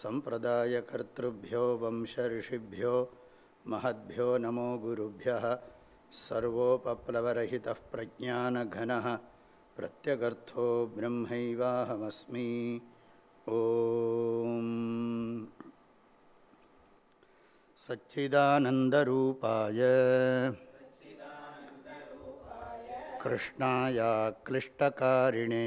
सम्प्रदायकर्तृभ्यो वंशऋषिभ्यो महद्भ्यो नमो गुरुभ्यः सर्वोपप्लवरहितः प्रज्ञानघनः प्रत्यगर्थो ब्रह्मैवाहमस्मि ॐ सच्चिदानन्दरूपाय कृष्णाय क्लिष्टकारिणे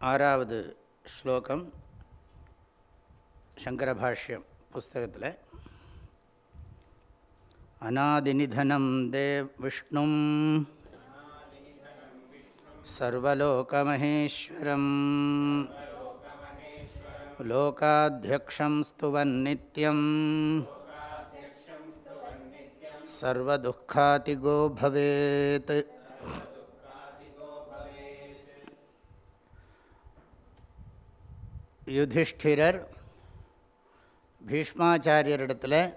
ஆறாவது ஸ்லோகம் சங்கரபாஷ்யம் புஸ்தகத்தில். அநாதிநிதனம் தேவ் விஷ்ணும் சர்வலோகமகேஸ்வரம் லோகாத்தியக்ஷம் ஸ்துவன் நித்யம் சர்வதுக்காதிகோ பவேத் யுதிஷ்டிரர் பீஷ்மாச்சாரியரிடத்தில்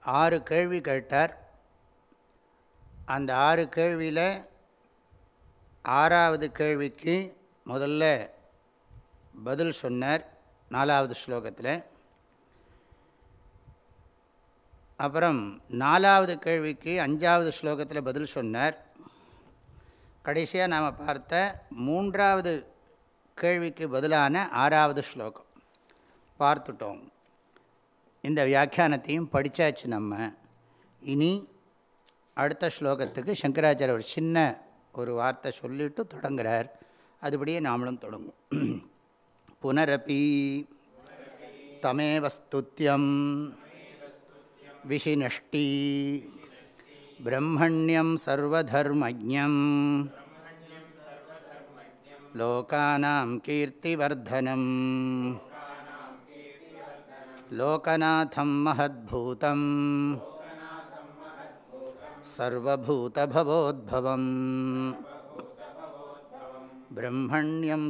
ஆறு கேள்வி கேட்டார். அந்த ஆறு கேள்வியில் ஆறாவது கேள்விக்கு முதல்ல பதில் சொன்னார் நாலாவது ஸ்லோகத்தில். அப்புறம் நாலாவது கேள்விக்கு அஞ்சாவது ஸ்லோகத்தில் பதில் சொன்னார். கடைசியாக நாம் பார்த்த மூன்றாவது கேள்விக்கு பதிலான ஆறாவது ஸ்லோகம். பார்த்துட்டோம். இந்த வியாக்கியானத்தையும் படித்தாச்சு நம்ம. இனி அடுத்த ஸ்லோகத்துக்கு சங்கராச்சாரிய ஒரு சின்ன ஒரு வார்த்தை சொல்லிவிட்டு தொடங்குகிறார் அதுபடியே நாமளும் தொடங்கும் புனரபி தமேவஸ்துத்தியம் விஷினஷ்டி பிரம்மண்யம் சர்வதர்மஜம் लोकानां कीर्तिवर्धनं लोकनाथं महद्भूतं भवोद्भवं ब्रह्मण्यं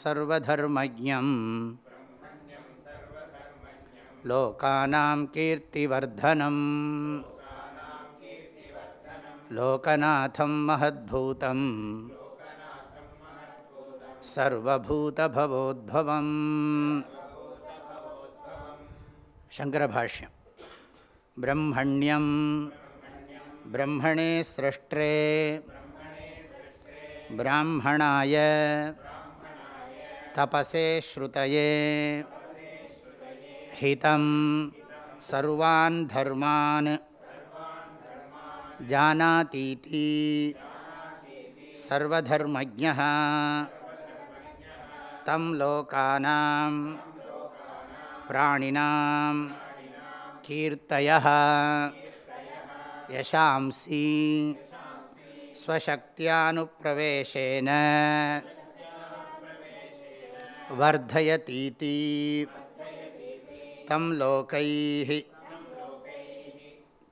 सर्वधर्मज्ञं लोकानां कीर्तिवर्धनं लोकनाथं महद्भूतम्। सर्वभूतभवोद्भवं शङ्करभाष्यं ब्रह्मण्यं ब्रह्मणे सृष्ट्रे ब्राह्मणाय। तपसे श्रुतये। हितं सर्वान् धर्मान्। जानातीति। सर्वधर्मज्ञः। तं लोकानां प्राणिनां कीर्तयः यशांसि स्वशक्त्यानुप्रवेशेन वर्धयतीति तं लोकैः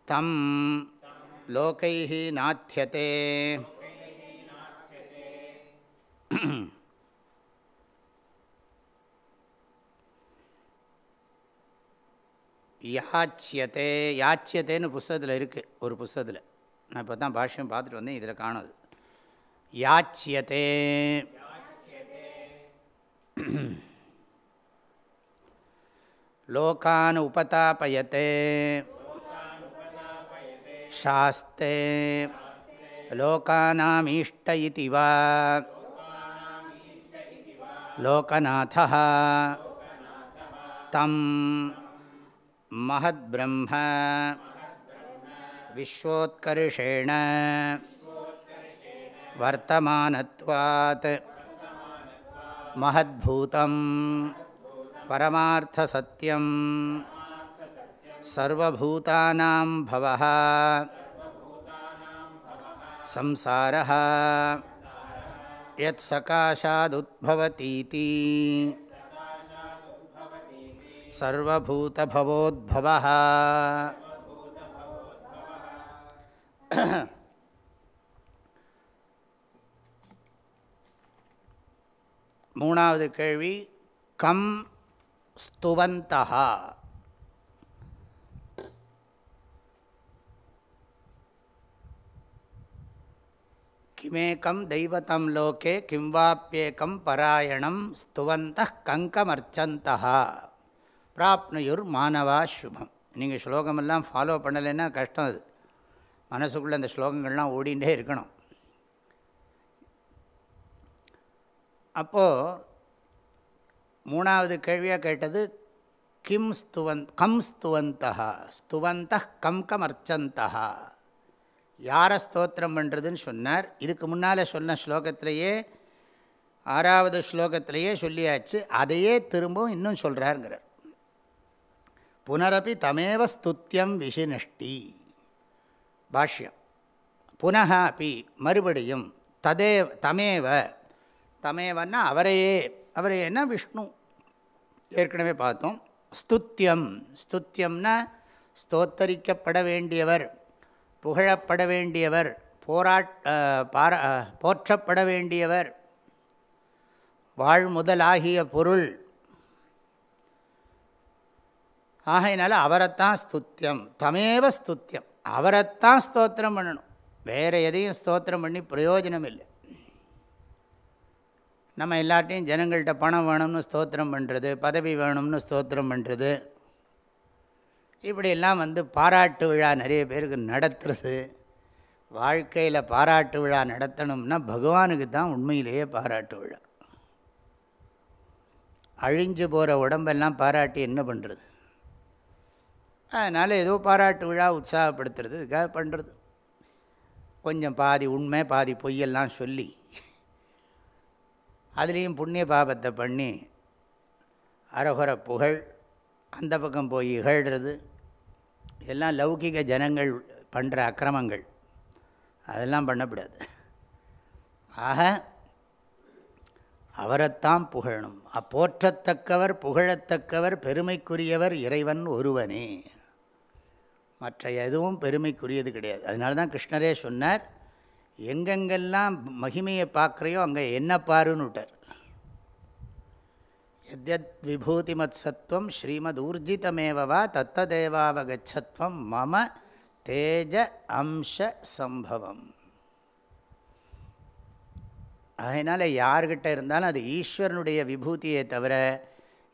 तं लोकैः नाथ्यते யாச்சியத்தே யாச்சியத்தேன்னு புஸ்தகத்தில் இருக்குது ஒரு புஸ்தகத்தில். நான் இப்போ தான் பாஷ்யம் பார்த்துட்டு வந்தேன் இதில் காணது. யாச்சியத்தே லோகான் உபதாபயத்தே. சாஸ்தே. லோகானாமீஷ்ட இது வா லோகநாத தம். महद्ब्रह्म विश्वोत्कर्षेण वर्तमानत्वात् महद्भूतं परमार्थसत्यम् सर्वभूतानां भवः संसारः यत्सकाशादुद्भवतीति सर्वभूतभवोद्भवः மூணாவது கேள்வி கம் ஸ்துவந்தா கிமேக்கம் தெய்வத்தம் லோகே கிம் வாப்பியேக்கம் பராயணம் ஸ்துவந்த கங்கமர்ச்சந்தா பிராப்னுயுர் மானவா சுபம். நீங்கள் ஸ்லோகமெல்லாம் ஃபாலோ பண்ணலைன்னா கஷ்டம் அது. மனசுக்குள்ளே அந்த ஸ்லோகங்கள்லாம் ஓடிண்டே இருக்கணும். அப்போது மூணாவது கேள்வியாக கேட்டது கிம் ஸ்துவன் கம் ஸ்துவந்தா ஸ்துவந்த கம் கமர்ச்சந்தா யாரை ஸ்தோத்திரம் பண்ணுறதுன்னு சொன்னார். இதுக்கு முன்னால் சொன்ன ஸ்லோகத்திலேயே ஆறாவது ஸ்லோகத்திலேயே சொல்லியாச்சு. அதையே திரும்பவும் இன்னும் சொல்கிறாருங்கிறார் புனரப்பி தமேவ ஸ்துத்தியம் விசினஷ்டி பாஷ்யம் புனக அப்பி மறுபடியும் ததே தமேவ தமேவன்னா அவரையே அவரையேன்னா விஷ்ணு ஏற்கனவே பார்த்தோம் ஸ்துத்தியம் ஸ்துத்தியம்னா ஸ்தோத்தரிக்கப்பட வேண்டியவர் புகழப்பட வேண்டியவர் போராட் பாரா போற்றப்பட வேண்டியவர் வாழ்முதலாகிய பொருள் ஆகையினால அவரைத்தான் ஸ்துத்தியம். தமேவ ஸ்துத்தியம். அவரைத்தான் ஸ்தோத்திரம் பண்ணணும். வேறு எதையும் ஸ்தோத்திரம் பண்ணி பிரயோஜனம் இல்லை நம்ம எல்லார்ட்டையும் ஜனங்கள்கிட்ட பணம் வேணும்னு ஸ்தோத்திரம் பண்ணுறது பதவி வேணும்னு ஸ்தோத்திரம் பண்ணுறது இப்படியெல்லாம் வந்து பாராட்டு விழா நிறைய பேருக்கு நடத்துறது வாழ்க்கையில் பாராட்டு விழா நடத்தணும்னா பகவானுக்கு தான் உண்மையிலேயே பாராட்டு விழா. அழிஞ்சு போகிற உடம்பெல்லாம் பாராட்டி என்ன பண்ணுறது அதனால் ஏதோ பாராட்டு விழா உற்சாகப்படுத்துறது இதுக்காக பண்ணுறது கொஞ்சம் பாதி உண்மை பாதி பொய்யெல்லாம் சொல்லி அதுலேயும் புண்ணிய பாபத்தை பண்ணி அரகுர புகழ் அந்த பக்கம் போய் இகழ்கிறது இதெல்லாம் லௌகிக ஜனங்கள் பண்ணுற அக்கிரமங்கள். அதெல்லாம் பண்ணக்கூடாது. ஆக அவரைத்தான் புகழணும். அப்போற்றத்தக்கவர் புகழத்தக்கவர் பெருமைக்குரியவர் இறைவன் ஒருவனே. மற்ற எதுவும் பெருமைக்குரியது கிடையாது. அதனால தான் கிருஷ்ணரே சொன்னார் எங்கெங்கெல்லாம் மகிமையை பார்க்குறையோ அங்கே என்ன பாருன்னு விட்டார் எத்யத் விபூதிமத் சத்வம் ஸ்ரீமத் ஊர்ஜிதமேவா தத்ததேவாவகச்சத்வம் மம தேஜ அம்ச சம்பவம். அதனால் யார்கிட்ட இருந்தாலும் அது ஈஸ்வரனுடைய விபூதியை தவிர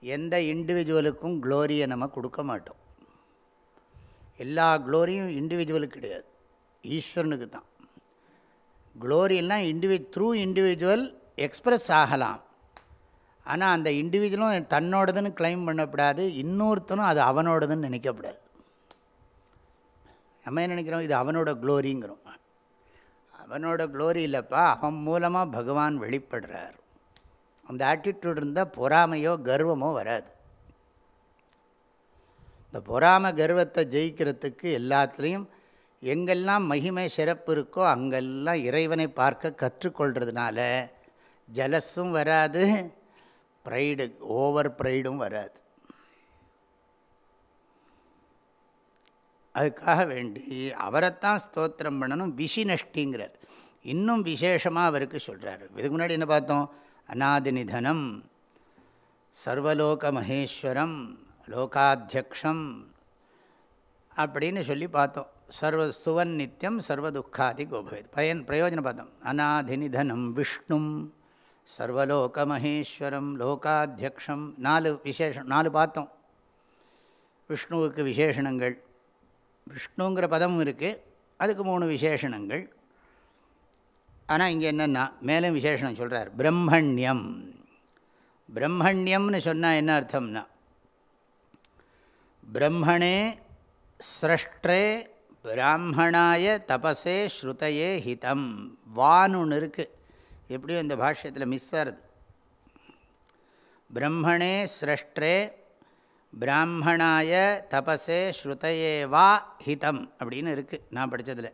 எந்த இண்டிவிஜுவலுக்கும் க்ளோரியை நம்ம கொடுக்க மாட்டோம். எல்லா க்ளோரியும் இண்டிவிஜுவலுக்கு கிடையாது. ஈஸ்வரனுக்கு தான். க்ளோரியெல்லாம் இண்டிவி த்ரூ இண்டிவிஜுவல் எக்ஸ்ப்ரெஸ் ஆகலாம். ஆனால் அந்த இண்டிவிஜுவலும் தன்னோடதுன்னு கிளைம் பண்ணக்கூடாது இன்னொருத்தனும் அது அவனோடதுன்னு நினைக்கப்படாது. நம்ம என்ன நினைக்கிறோம்? இது அவனோட க்ளோரிங்கிறோம் அவனோட க்ளோரி இல்லைப்பா அவன் மூலமாக பகவான் வெளிப்படுறார். அந்த ஆட்டிடியூட் இருந்தால் பொறாமையோ கர்வமோ வராது. இந்த பொறாம கர்வத்தை ஜெயிக்கிறதுக்கு எல்லாத்துலேயும் எங்கெல்லாம் மகிமை சிறப்பு இருக்கோ அங்கெல்லாம் இறைவனை பார்க்க கற்றுக்கொள்கிறதுனால ஜலஸும் வராது ப்ரைடு ஓவர் ப்ரைடும் வராது. அதுக்காக வேண்டி அவரைத்தான் ஸ்தோத்திரம் பண்ணணும். விசிநஷ்டிங்கிறார். இன்னும் விசேஷமாக அவருக்கு சொல்கிறார் இதுக்கு முன்னாடி என்ன பார்த்தோம்? அநாதி நிதனம் சர்வலோக மகேஸ்வரம் லோகாத்தியக்ஷம் அப்படின்னு சொல்லி பார்த்தோம். சர்வ சுவன் நித்தியம் சர்வதுக்காதி கோபவேத். பயன் பிரயோஜனம் பார்த்தோம். அநாதிநிதனம் விஷ்ணும் சர்வலோக மகேஸ்வரம் லோகாத்தியக்ஷம் நாலு விசேஷம் நாலு பார்த்தோம். விஷ்ணுவுக்கு விசேஷணங்கள். விஷ்ணுங்கிற பதமும் இருக்குது அதுக்கு மூணு விசேஷணங்கள். ஆனால் இங்கே என்னென்னா மேலும் விசேஷணம் சொல்கிறார் பிரம்மண்யம். பிரம்மண்யம்னு சொன்னால் என்ன அர்த்தம்னா பிரம்மணே சிரஷ்டே பிராமணாய தபசே ஸ்ருதையே ஹிதம் வான்னு ஒன்று இருக்குது எப்படியும் இந்த பாஷ்யத்தில் மிஸ் ஆகுது பிரம்மணே சிரஷ்டே பிராமணாய தபசே ஸ்ருதையே வா ஹிதம் அப்படின்னு இருக்குது நான் படித்ததில்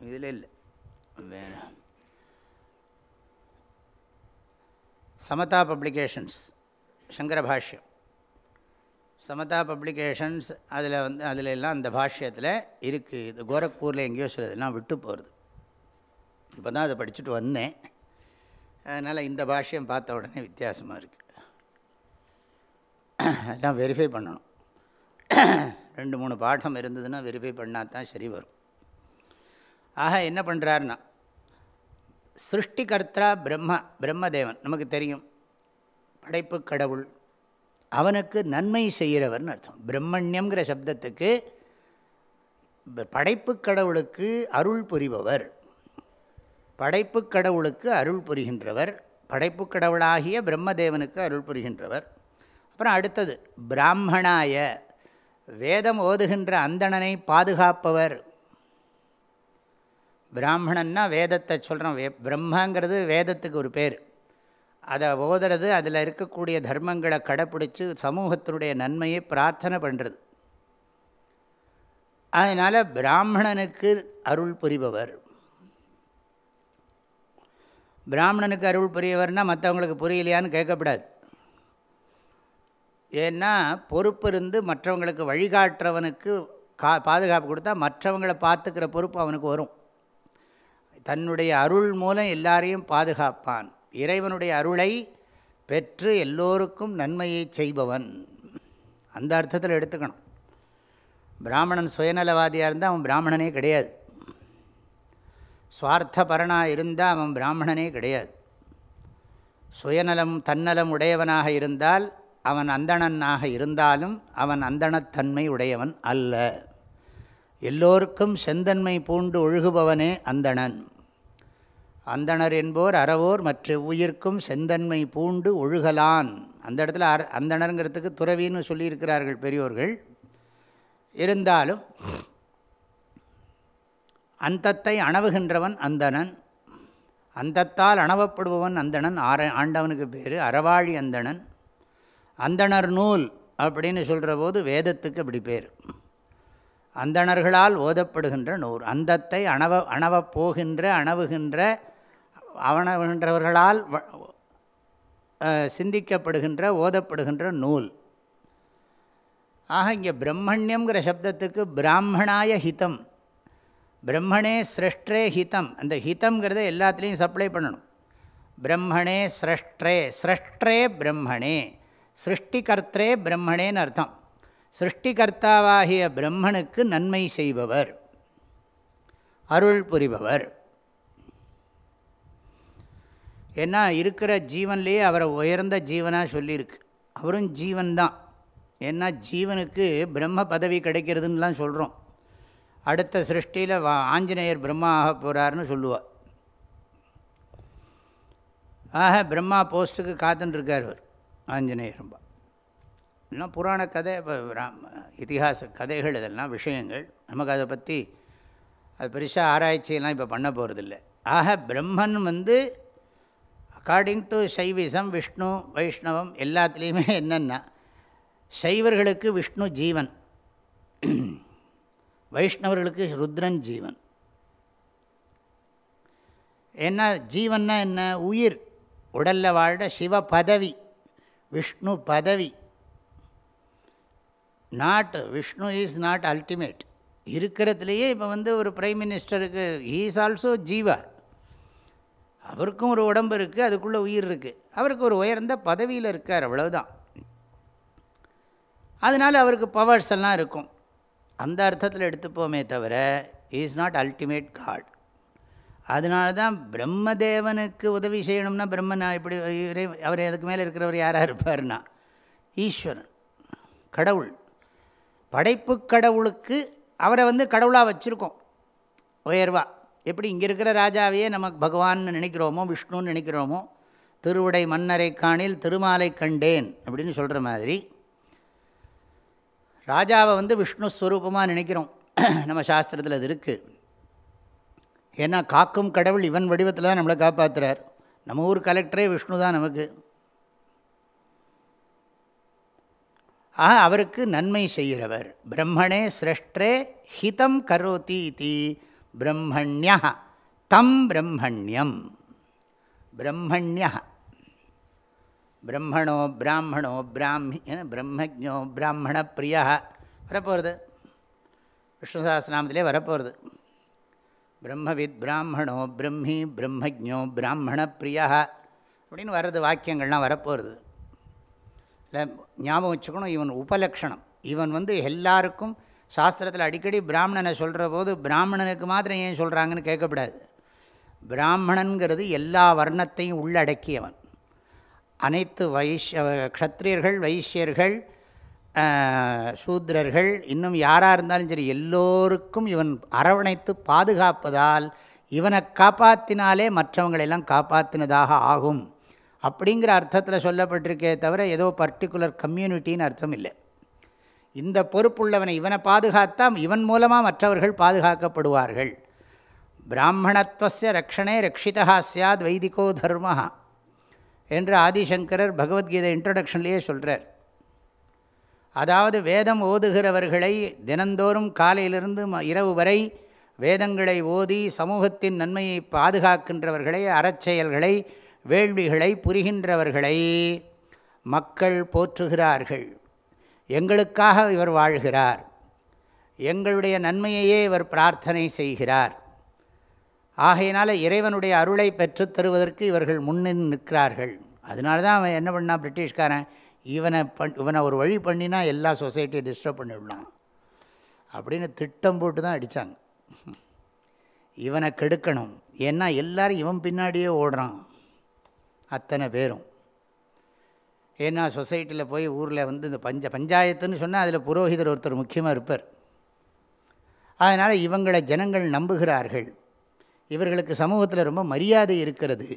இதில் இல்லை. வேணாம். சமதா பப்ளிகேஷன்ஸ் சங்கர பாஷ்யம் சமதா பப்ளிகேஷன்ஸ் அதில் வந்து அதில் எல்லாம் அந்த பாஷ்யத்தில் இருக்குது இது கோரக்பூரில் எங்கேயோ சிலதெல்லாம் விட்டு போகிறது இப்போ தான் அதை படிச்சுட்டு வந்தேன். அதனால் இந்த பாஷ்யம் பார்த்த உடனே வித்தியாசமாக இருக்குது அதெல்லாம் வெரிஃபை பண்ணணும். ரெண்டு மூணு பாடம் இருந்ததுன்னா வெரிஃபை பண்ணால் தான் சரி வரும். ஆக என்ன பண்ணுறாருன்னா சிருஷ்டிகர்த்தா பிரம்ம பிரம்மதேவன். நமக்கு தெரியும். படைப்பு கடவுள். அவனுக்கு நன்மை செய்கிறவர்னு அர்த்தம். பிரம்மண்யங்கிற சப்தத்துக்கு படைப்பு கடவுளுக்கு அருள் புரிபவர். படைப்பு கடவுளுக்கு அருள் புரிகின்றவர். படைப்பு கடவுளாகிய பிரம்மதேவனுக்கு அருள் புரிகின்றவர். அப்புறம் அடுத்தது பிராமணாய. வேதம் ஓதுகின்ற அந்தணனை பாதுகாப்பவர். பிராமணன்னா வேதத்தை சொல்கிறோம் வே பிரம்மங்கிறது வேதத்துக்கு ஒரு பேர். அதை ஓதுறது அதில் இருக்கக்கூடிய தர்மங்களை கடைப்பிடிச்சி சமூகத்தினுடைய நன்மையை பிரார்த்தனை பண்ணுறது அதனால் பிராமணனுக்கு அருள் புரிபவர். பிராமணனுக்கு அருள் புரியவர்னால் மற்றவங்களுக்கு புரியலையான்னு கேட்கக்கூடாது ஏன்னா பொறுப்பு இருந்து மற்றவங்களுக்கு வழிகாட்டுறவனுக்கு கா பாதுகாப்பு கொடுத்தா மற்றவங்களை பார்த்துக்கிற பொறுப்பு அவனுக்கு வரும். தன்னுடைய அருள் மூலம் எல்லாரையும் பாதுகாப்பான். இறைவனுடைய அருளை பெற்று எல்லோருக்கும் நன்மையை செய்பவன். அந்த அர்த்தத்தில் எடுத்துக்கணும். பிராமணன் சுயநலவாதியாக இருந்தால் அவன் பிராமணனே கிடையாது. சுவார்த்தபரனாக இருந்தால் அவன் பிராமணனே கிடையாது. சுயநலம் தன்னலம் உடையவனாக இருந்தால் அவன் அந்தணனாக இருந்தாலும் அவன் அந்தணத்தன்மை உடையவன் அல்ல. எல்லோருக்கும் செந்தன்மை பூண்டு ஒழுகுபவனே அந்தணன். அந்தணர் என்போர் அறவோர் மற்ற உயிர்க்கும் செந்தன்மை பூண்டு ஒழுகலான். அந்த இடத்துல அர் அந்தணருங்கிறதுக்கு துறவின்னு சொல்லியிருக்கிறார்கள் பெரியோர்கள். இருந்தாலும் அந்தத்தை அணவுகின்றவன் அந்தணன். அந்தத்தால் அணவப்படுபவன் அந்தணன். ஆர ஆண்டவனுக்கு பேர் அறவாழி அந்தணன். அந்தணர் நூல் அப்படின்னு சொல்கிற போது வேதத்துக்கு அப்படி பேர். அந்தணர்களால் ஓதப்படுகின்ற நூல். அந்தத்தை அணவ அணவப்போகின்ற அணவுகின்ற அவனவன்றவர்களால் சிந்திக்கப்படுகின்ற ஓதப்படுகின்ற நூல். ஆக இங்கே பிரம்மண்யங்கிற சப்தத்துக்கு பிராமணாய ஹிதம். பிரம்மணே சிரஷ்டே ஹிதம். அந்த ஹிதம்ங்கிறத எல்லாத்துலேயும் சப்ளை பண்ணணும். பிரம்மணே சிரஷ்டே சிரஷ்டே பிரம்மணே சிருஷ்டிகர்த்தே பிரம்மணேன்னு அர்த்தம். சிருஷ்டிகர்த்தாவாகிய பிரம்மனுக்கு நன்மை செய்பவர். அருள் புரிபவர். ஏன்னா இருக்கிற ஜீவன்லேயே அவரை உயர்ந்த ஜீவனாக சொல்லியிருக்கு. அவரும் ஜீவன் தான் ஏன்னா ஜீவனுக்கு பிரம்ம பதவி கிடைக்கிறதுன்னெலாம் சொல்கிறோம் அடுத்த சிருஷ்டியில் வா ஆஞ்சநேயர் பிரம்மா ஆக போகிறாருன்னு சொல்லுவார். ஆக பிரம்மா போஸ்ட்டுக்கு காத்துட்டுருக்கார் அவர் ஆஞ்சநேயர் ரொம்ப. எல்லாம் புராண கதை இப்போ இத்திஹாச கதைகள் இதெல்லாம் விஷயங்கள் நமக்கு அதை பற்றி அது பெருசாக ஆராய்ச்சியெல்லாம் இப்போ பண்ண போகிறதில்ல ஆக பிரம்மன் வந்து அக்கார்டிங் டு சைவிசம் விஷ்ணு வைஷ்ணவம் எல்லாத்துலேயுமே என்னென்னா சைவர்களுக்கு விஷ்ணு ஜீவன் வைஷ்ணவர்களுக்கு ருத்ரன் ஜீவன். ஏன்னா ஜீவன்னா என்ன? உயிர். உடலில் வாழ்கிற சிவ பதவி விஷ்ணு பதவி. Not Vishnu is not ultimate இருக்கிறதுலையே இப்போ வந்து ஒரு பிரைம் மினிஸ்டருக்கு ஈஸ் ஆல்சோ ஜீவா அவருக்கும் ஒரு உடம்பு இருக்குது அதுக்குள்ளே உயிர் இருக்குது அவருக்கு ஒரு உயர்ந்த பதவியில் இருக்கார் அவ்வளவுதான். அதனால் அவருக்கு பவர்ஸ் எல்லாம் இருக்கும். அந்த அர்த்தத்தில் எடுத்துப்போமே தவிர இஸ் நாட் அல்டிமேட் காட் அதனால தான் பிரம்மதேவனுக்கு உதவி செய்யணும்னா பிரம்மன் இப்படி அவர் அதுக்கு மேலே இருக்கிறவர் யாராக இருப்பார்னா ஈஸ்வரன் கடவுள். படைப்பு கடவுளுக்கு அவரை வந்து கடவுளாக வச்சுருக்கோம் உயர்வாக எப்படி இங்கே இருக்கிற ராஜாவையே நமக்கு பகவான் நினைக்கிறோமோ விஷ்ணுன்னு நினைக்கிறோமோ திருவுடை மன்னரை காணில் திருமாலை கண்டேன் அப்படின்னு சொல்கிற மாதிரி ராஜாவை வந்து விஷ்ணு ஸ்வரூபமாக நினைக்கிறோம். நம்ம சாஸ்திரத்தில் அது இருக்குது ஏன்னா காக்கும் கடவுள் இவன் வடிவத்தில் தான் நம்மளை காப்பாற்றுறார் நம்ம ஊர் கலெக்டரே விஷ்ணு தான் நமக்கு. ஆ அவருக்கு நன்மை செய்கிறவர். பிரம்மணே சிரஷ்டரே ஹிதம் கரோதி பிரம்மண்ய தம் பிரம்மண்யம் பிரம்மண்ய பிரம்மணோ பிராமணோ பிராமி பிரம்மஜோ பிராமண பிரியா வரப்போகிறது விஷ்ணு சஹஸ்ரநாமத்திலே வரப்போகிறது பிரம்மவித் பிராமணோ பிரம்மி பிரம்மஜோ பிராமண பிரியா அப்படின்னு வர்றது வாக்கியங்கள்லாம் வரப்போகிறது இல்லை ஞாபகம் வச்சுக்கணும் இவன் உபலக்ஷணம். இவன் வந்து எல்லாருக்கும் சாஸ்திரத்தில் அடிக்கடி பிராமணனை சொல்கிற போது பிராமணனுக்கு மாத்திரம் ஏன் சொல்கிறாங்கன்னு கேட்கக்கூடாது பிராமணன்கிறது எல்லா வர்ணத்தையும் உள்ளடக்கியவன். அனைத்து வைஷ்ய க்ஷத்ரியர்கள் வைஷ்யர்கள் சூத்ரர்கள் இன்னும் யாராக இருந்தாலும் சரி எல்லோருக்கும் இவன் அரவணைத்து பாதுகாப்பதால் இவனை காப்பாற்றினாலே மற்றவங்களெல்லாம் காப்பாற்றினதாக ஆகும். அப்படிங்கிற அர்த்தத்தில் சொல்லப்பட்டிருக்கே தவிர ஏதோ பர்டிகுலர் கம்யூனிட்டின்னு அர்த்தம் இல்லை. இந்த பொறுப்புள்ளவனை இவனை பாதுகாத்தா இவன் மூலமாக மற்றவர்கள் பாதுகாக்கப்படுவார்கள். பிராமணத்துவச ரக்ஷணே ரக்ஷிதா சாத் வைதிகோ தர்ம என்று ஆதிசங்கரர் பகவத்கீதை இன்ட்ரடக்ஷன்லேயே சொல்கிறார் அதாவது வேதம் ஓதுகிறவர்களை தினந்தோறும் காலையிலிருந்து இரவு வரை வேதங்களை ஓதி சமூகத்தின் நன்மையை பாதுகாக்கின்றவர்களை அறச்செயல்களை வேள்விகளை புரிகின்றவர்களை மக்கள் போற்றுகிறார்கள். எங்களுக்காக இவர் வாழ்கிறார். எங்களுடைய நன்மையையே இவர் பிரார்த்தனை செய்கிறார். ஆகையினால் இறைவனுடைய அருளை பெற்றுத் தருவதற்கு இவர்கள் முன்னின் நிற்கிறார்கள். அதனால தான் அவன் என்ன பண்ணான் பிரிட்டிஷ்காரன்? இவனை பண் இவனை ஒரு வழி பண்ணினா எல்லா சொசைட்டியை டிஸ்டர்ப் பண்ணிவிடலாம் அப்படின்னு திட்டம் போட்டு தான் அடித்தாங்க இவனை கெடுக்கணும். ஏன்னா எல்லோரும் இவன் பின்னாடியே ஓடுறான். அத்தனை பேரும். ஏன்னா சொசைட்டியில் போய் ஊரில் வந்து இந்த பஞ்ச பஞ்சாயத்துன்னு சொன்னால் அதில் புரோகிதர் ஒருத்தர் முக்கியமாக இருப்பார். அதனால் இவங்களை ஜனங்கள் நம்புகிறார்கள். இவர்களுக்கு சமூகத்தில் ரொம்ப மரியாதை இருக்கிறது.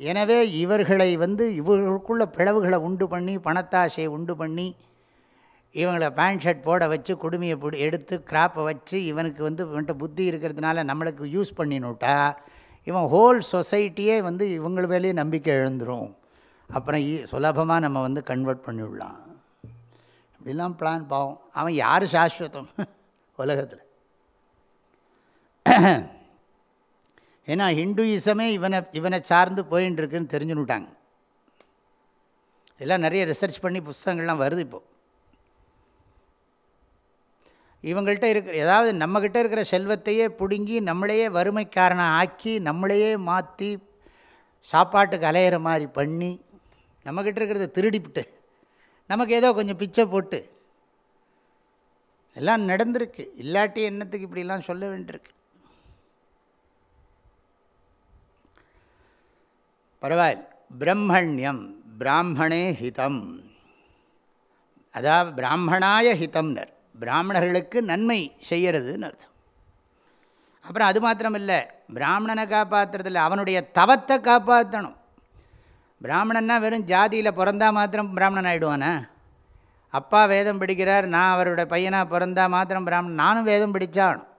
எனவே இவர்களை வந்து இவர்களுக்குள்ள பிளவுகளை உண்டு பண்ணி பணத்தாசையை உண்டு பண்ணி இவங்களை பேண்ட் ஷர்ட் போட வச்சு குடுமையை பிடி எடுத்து கிராப்பை வச்சு இவனுக்கு வந்து இவன்கிட்ட புத்தி இருக்கிறதுனால நம்மளுக்கு யூஸ் பண்ணினுட்டா இவன் ஹோல் சொசைட்டியே வந்து இவங்க மேலேயே நம்பிக்கை எழுந்துடும் அப்புறம் ஈ சுலபமாக நம்ம வந்து கன்வெர்ட் பண்ணிவிடலாம் இப்படிலாம் பிளான் பாவம். அவன் யார் சாஸ்வதம்? உலகத்தில். ஏன்னா ஹிந்துயிசமே இவனை இவனை சார்ந்து போயின்ட்டுருக்குன்னு தெரிஞ்சுன்னு தெரிஞ்சுன்னுட்டாங்க. இதெல்லாம் நிறைய ரிசர்ச் பண்ணி புஸ்தகங்கள்லாம் வருது இப்போது இவங்கள்ட்ட இருக்கிற ஏதாவது நம்மக்கிட்ட இருக்கிற செல்வத்தையே பிடுங்கி நம்மளையே வறுமைக்காரனை ஆக்கி நம்மளையே மாற்றி சாப்பாட்டுக்கு அலையிற மாதிரி பண்ணி நம்மக்கிட்ட இருக்கிறத திருடிவிட்டு நமக்கு ஏதோ கொஞ்சம் பிச்சை போட்டு. எல்லாம் நடந்திருக்கு. இல்லாட்டி என்னத்துக்கு இப்படிலாம் சொல்ல வேண்டியிருக்கு? பரவாயில்ல. பிரம்மண்யம் பிராமணே ஹிதம். அதாவது பிராமணாய ஹிதம்னர். பிராமணர்களுக்கு நன்மை செய்கிறதுன்னு அர்த்தம். அப்புறம் அது மாத்திரம் இல்லை பிராமணனை காப்பாற்றுறதில்ல அவனுடைய தவத்தை காப்பாற்றணும் பிராமணன்னா வெறும் ஜாதியில் பிறந்தா மாத்திரம் பிராமணன் ஆகிடுவானே அப்பா வேதம் படிக்கிறார் நான் அவருடைய பையனாக பிறந்தா மாத்திரம் பிராமணன் நானும் வேதம் படித்தாகணும்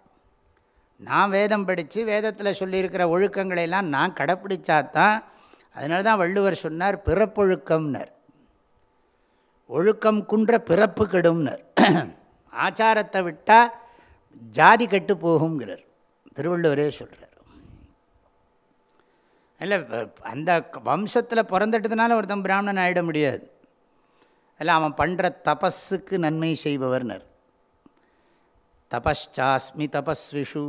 நான் வேதம் படித்து வேதத்தில் சொல்லியிருக்கிற ஒழுக்கங்களையெல்லாம் நான் கடைப்பிடிச்சாதான் அதனால தான் வள்ளுவர் சொன்னார் பிறப்பொழுக்கம்னர். ஒழுக்கம் குன்ற பிறப்பு கெடும்னர் ஆச்சாரத்தை விட்டால் ஜாதி கெட்டு போகுங்கிறார் திருவள்ளுவரே சொல்கிறார் இல்லை அந்த வம்சத்தில் பிறந்துட்டதுனால ஒருத்தன் பிராமணன் ஆகிட முடியாது. இல்லை அவன் பண்ணுற தபஸுக்கு நன்மை செய்பவர்னர். தபஸ்சாஸ்மி தபஸ்விஷு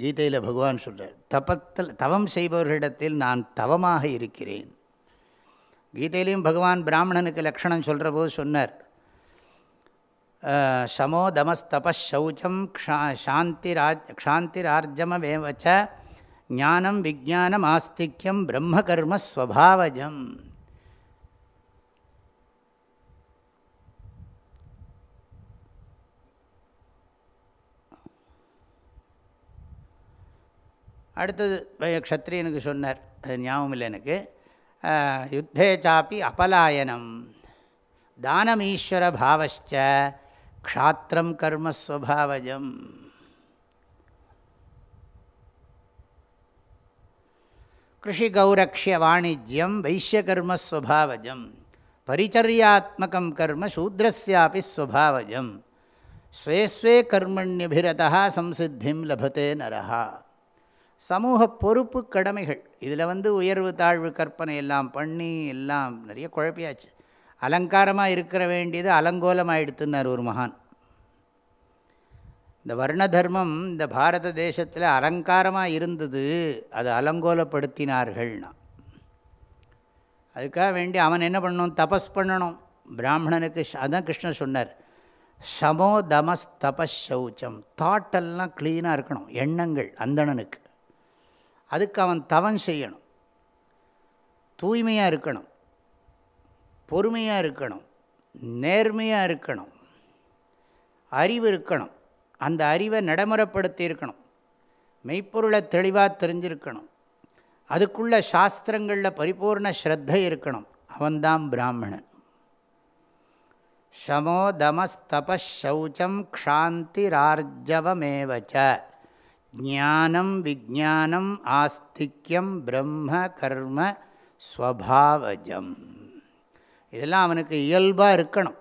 கீதையில் பகவான் சொல்கிறார் தபத்தில் தவம் செய்பவர்களிடத்தில் நான் தவமாக இருக்கிறேன். கீதையிலையும் பகவான் பிராமணனுக்கு லக்ஷணம் சொல்கிற போது சொன்னார் சமோ தமஸ்தபௌச்சம் க்ஷா சாந்திராஜ் க்ஷாந்திரார்ஜமவேவச்ச ஞானம் விஜானம் ஆஸ்திக்யம் பிரம்மகர்ம ஸ்வபாவஜம். அடுத்தது க்ஷத்ரியனுக்கு சொன்னார். அது ஞாபகம் இல்லை எனக்கு. யுத்தே சாப்பி அபலாயனம். தானமீஸ்வர பாவச்ச க்ஷாத்திரம் கர்மஸ்வபாவஜம் கிருஷிகௌரக்ஷிய வாணிஜ்யம் வைஷ்யகர்மஸ்வபாவஜம் பரிச்சரியாத்மகம் கர்ம சூத்ரஸ்யாபி ஸ்வபாவஜம் ஸ்வேஸ்வே கர்மண்யபிரதா சம்சித்திம் லபத்தே நரஹா சமூக பொறுப்பு கடமைகள். இதில் வந்து உயர்வு தாழ்வு கற்பனை எல்லாம் பண்ணி எல்லாம் நிறைய குழப்பியாச்சு. அலங்காரமாக இருக்கிற வேண்டியது அலங்கோலமாயிடுத்துன்னார் ஒரு மகான். இந்த வர்ண தர்மம் இந்த பாரத தேசத்தில் அலங்காரமாக இருந்தது அது அலங்கோலப்படுத்தினார்கள்னா. அதுக்காக வேண்டி அவன் என்ன பண்ணணும்? தபஸ் பண்ணணும். பிராமணனுக்கு அதான் கிருஷ்ணர் சொன்னார். சமோ தமஸ் தபஸ் சௌச்சம் தாட்டெல்லாம் க்ளீனாக இருக்கணும். எண்ணங்கள் அந்தணனுக்கு. அதுக்கு அவன் தவன் செய்யணும். தூய்மையாக இருக்கணும். பொறுமையாக இருக்கணும். நேர்மையாக இருக்கணும். அறிவு இருக்கணும். அந்த அறிவை நடைமுறைப்படுத்தி இருக்கணும் மெய்ப்பொருளை தெளிவாக தெரிஞ்சிருக்கணும். அதுக்குள்ள சாஸ்திரங்களில் பரிபூர்ண ஸ்ரத்தை இருக்கணும். அவன்தான் பிராமணன். சமோ தமஸ்தபௌச்சம் க்ஷாந்திரார்ஜவமேவச்ச. ஞானம் விஜானம் ஆஸ்திக்யம் பிரம்ம கர்ம ஸ்வபாவஜம். இதெல்லாம் அவனுக்கு இயல்பாக இருக்கணும்.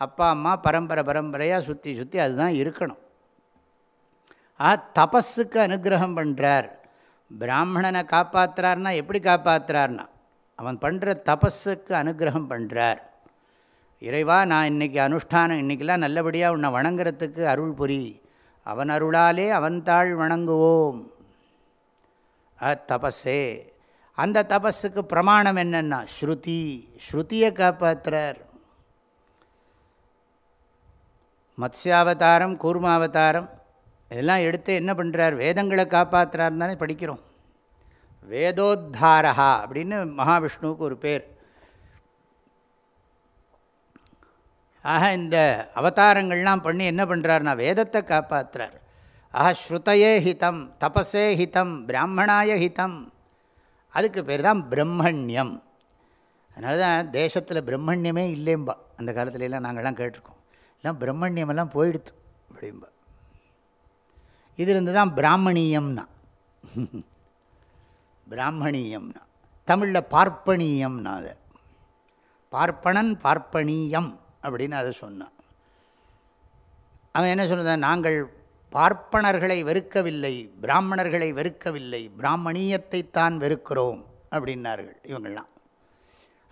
அப்பா அம்மா பரம்பரை பரம்பரையாக சுற்றி சுற்றி அதுதான் இருக்கணும். ஆ தபஸுக்கு அனுகிரகம் பண்ணுறார் பிராமணனை காப்பாற்றுறார்னா எப்படி காப்பாற்றுறார்னா அவன் பண்ணுற தபஸுக்கு அனுகிரகம் பண்ணுறார் இறைவா நான் இன்றைக்கி அனுஷ்டானம் இன்றைக்கெல்லாம் நல்லபடியாக உன்னை வணங்குறதுக்கு அருள் புரி. அவன் அருளாலே அவன் தாழ் வணங்குவோம். அ தபஸே அந்த தபஸுக்கு பிரமாணம் என்னென்னா ஸ்ருதி. ஸ்ருதியை காப்பாற்றுறார் மத்ஸ்யாவதாரம் கூர்மாவதாரம் இதெல்லாம் எடுத்து என்ன பண்ணுறார் வேதங்களை காப்பாற்றுறார் தானே படிக்கிறோம். வேதோத்தாரா அப்படின்னு மகாவிஷ்ணுவுக்கு ஒரு பேர். ஆக இந்த அவதாரங்கள்லாம் பண்ணி என்ன பண்ணுறார்னா வேதத்தை காப்பாற்றுறார் ஆஹா ஸ்ருதையே ஹிதம் தபஸே ஹிதம் பிராமணாய ஹிதம். அதுக்கு பேர் தான் பிரம்மண்யம். அதனால தான் தேசத்தில் பிரம்மண்யமே இல்லைம்பா. அந்த காலத்துலலாம் நாங்கள்லாம் கேட்டிருக்கோம். எல்லாம் பிரம்மண்யமெல்லாம் போயிடுத்து அப்படிம்பா. இதிலிருந்து தான் பிராமணியம்னா. பிராமணியம்னா. தமிழில் பார்ப்பனியம்னா அதை. பார்ப்பணன் பார்ப்பனியம் அப்படின்னு அதை சொன்னான். அவன் என்ன சொல்லுதான் நாங்கள் பார்ப்பனர்களை வெறுக்கவில்லை பிராமணர்களை வெறுக்கவில்லை பிராமணியத்தைத்தான் வெறுக்கிறோம் அப்படின்னார்கள் இவங்கள்லாம்.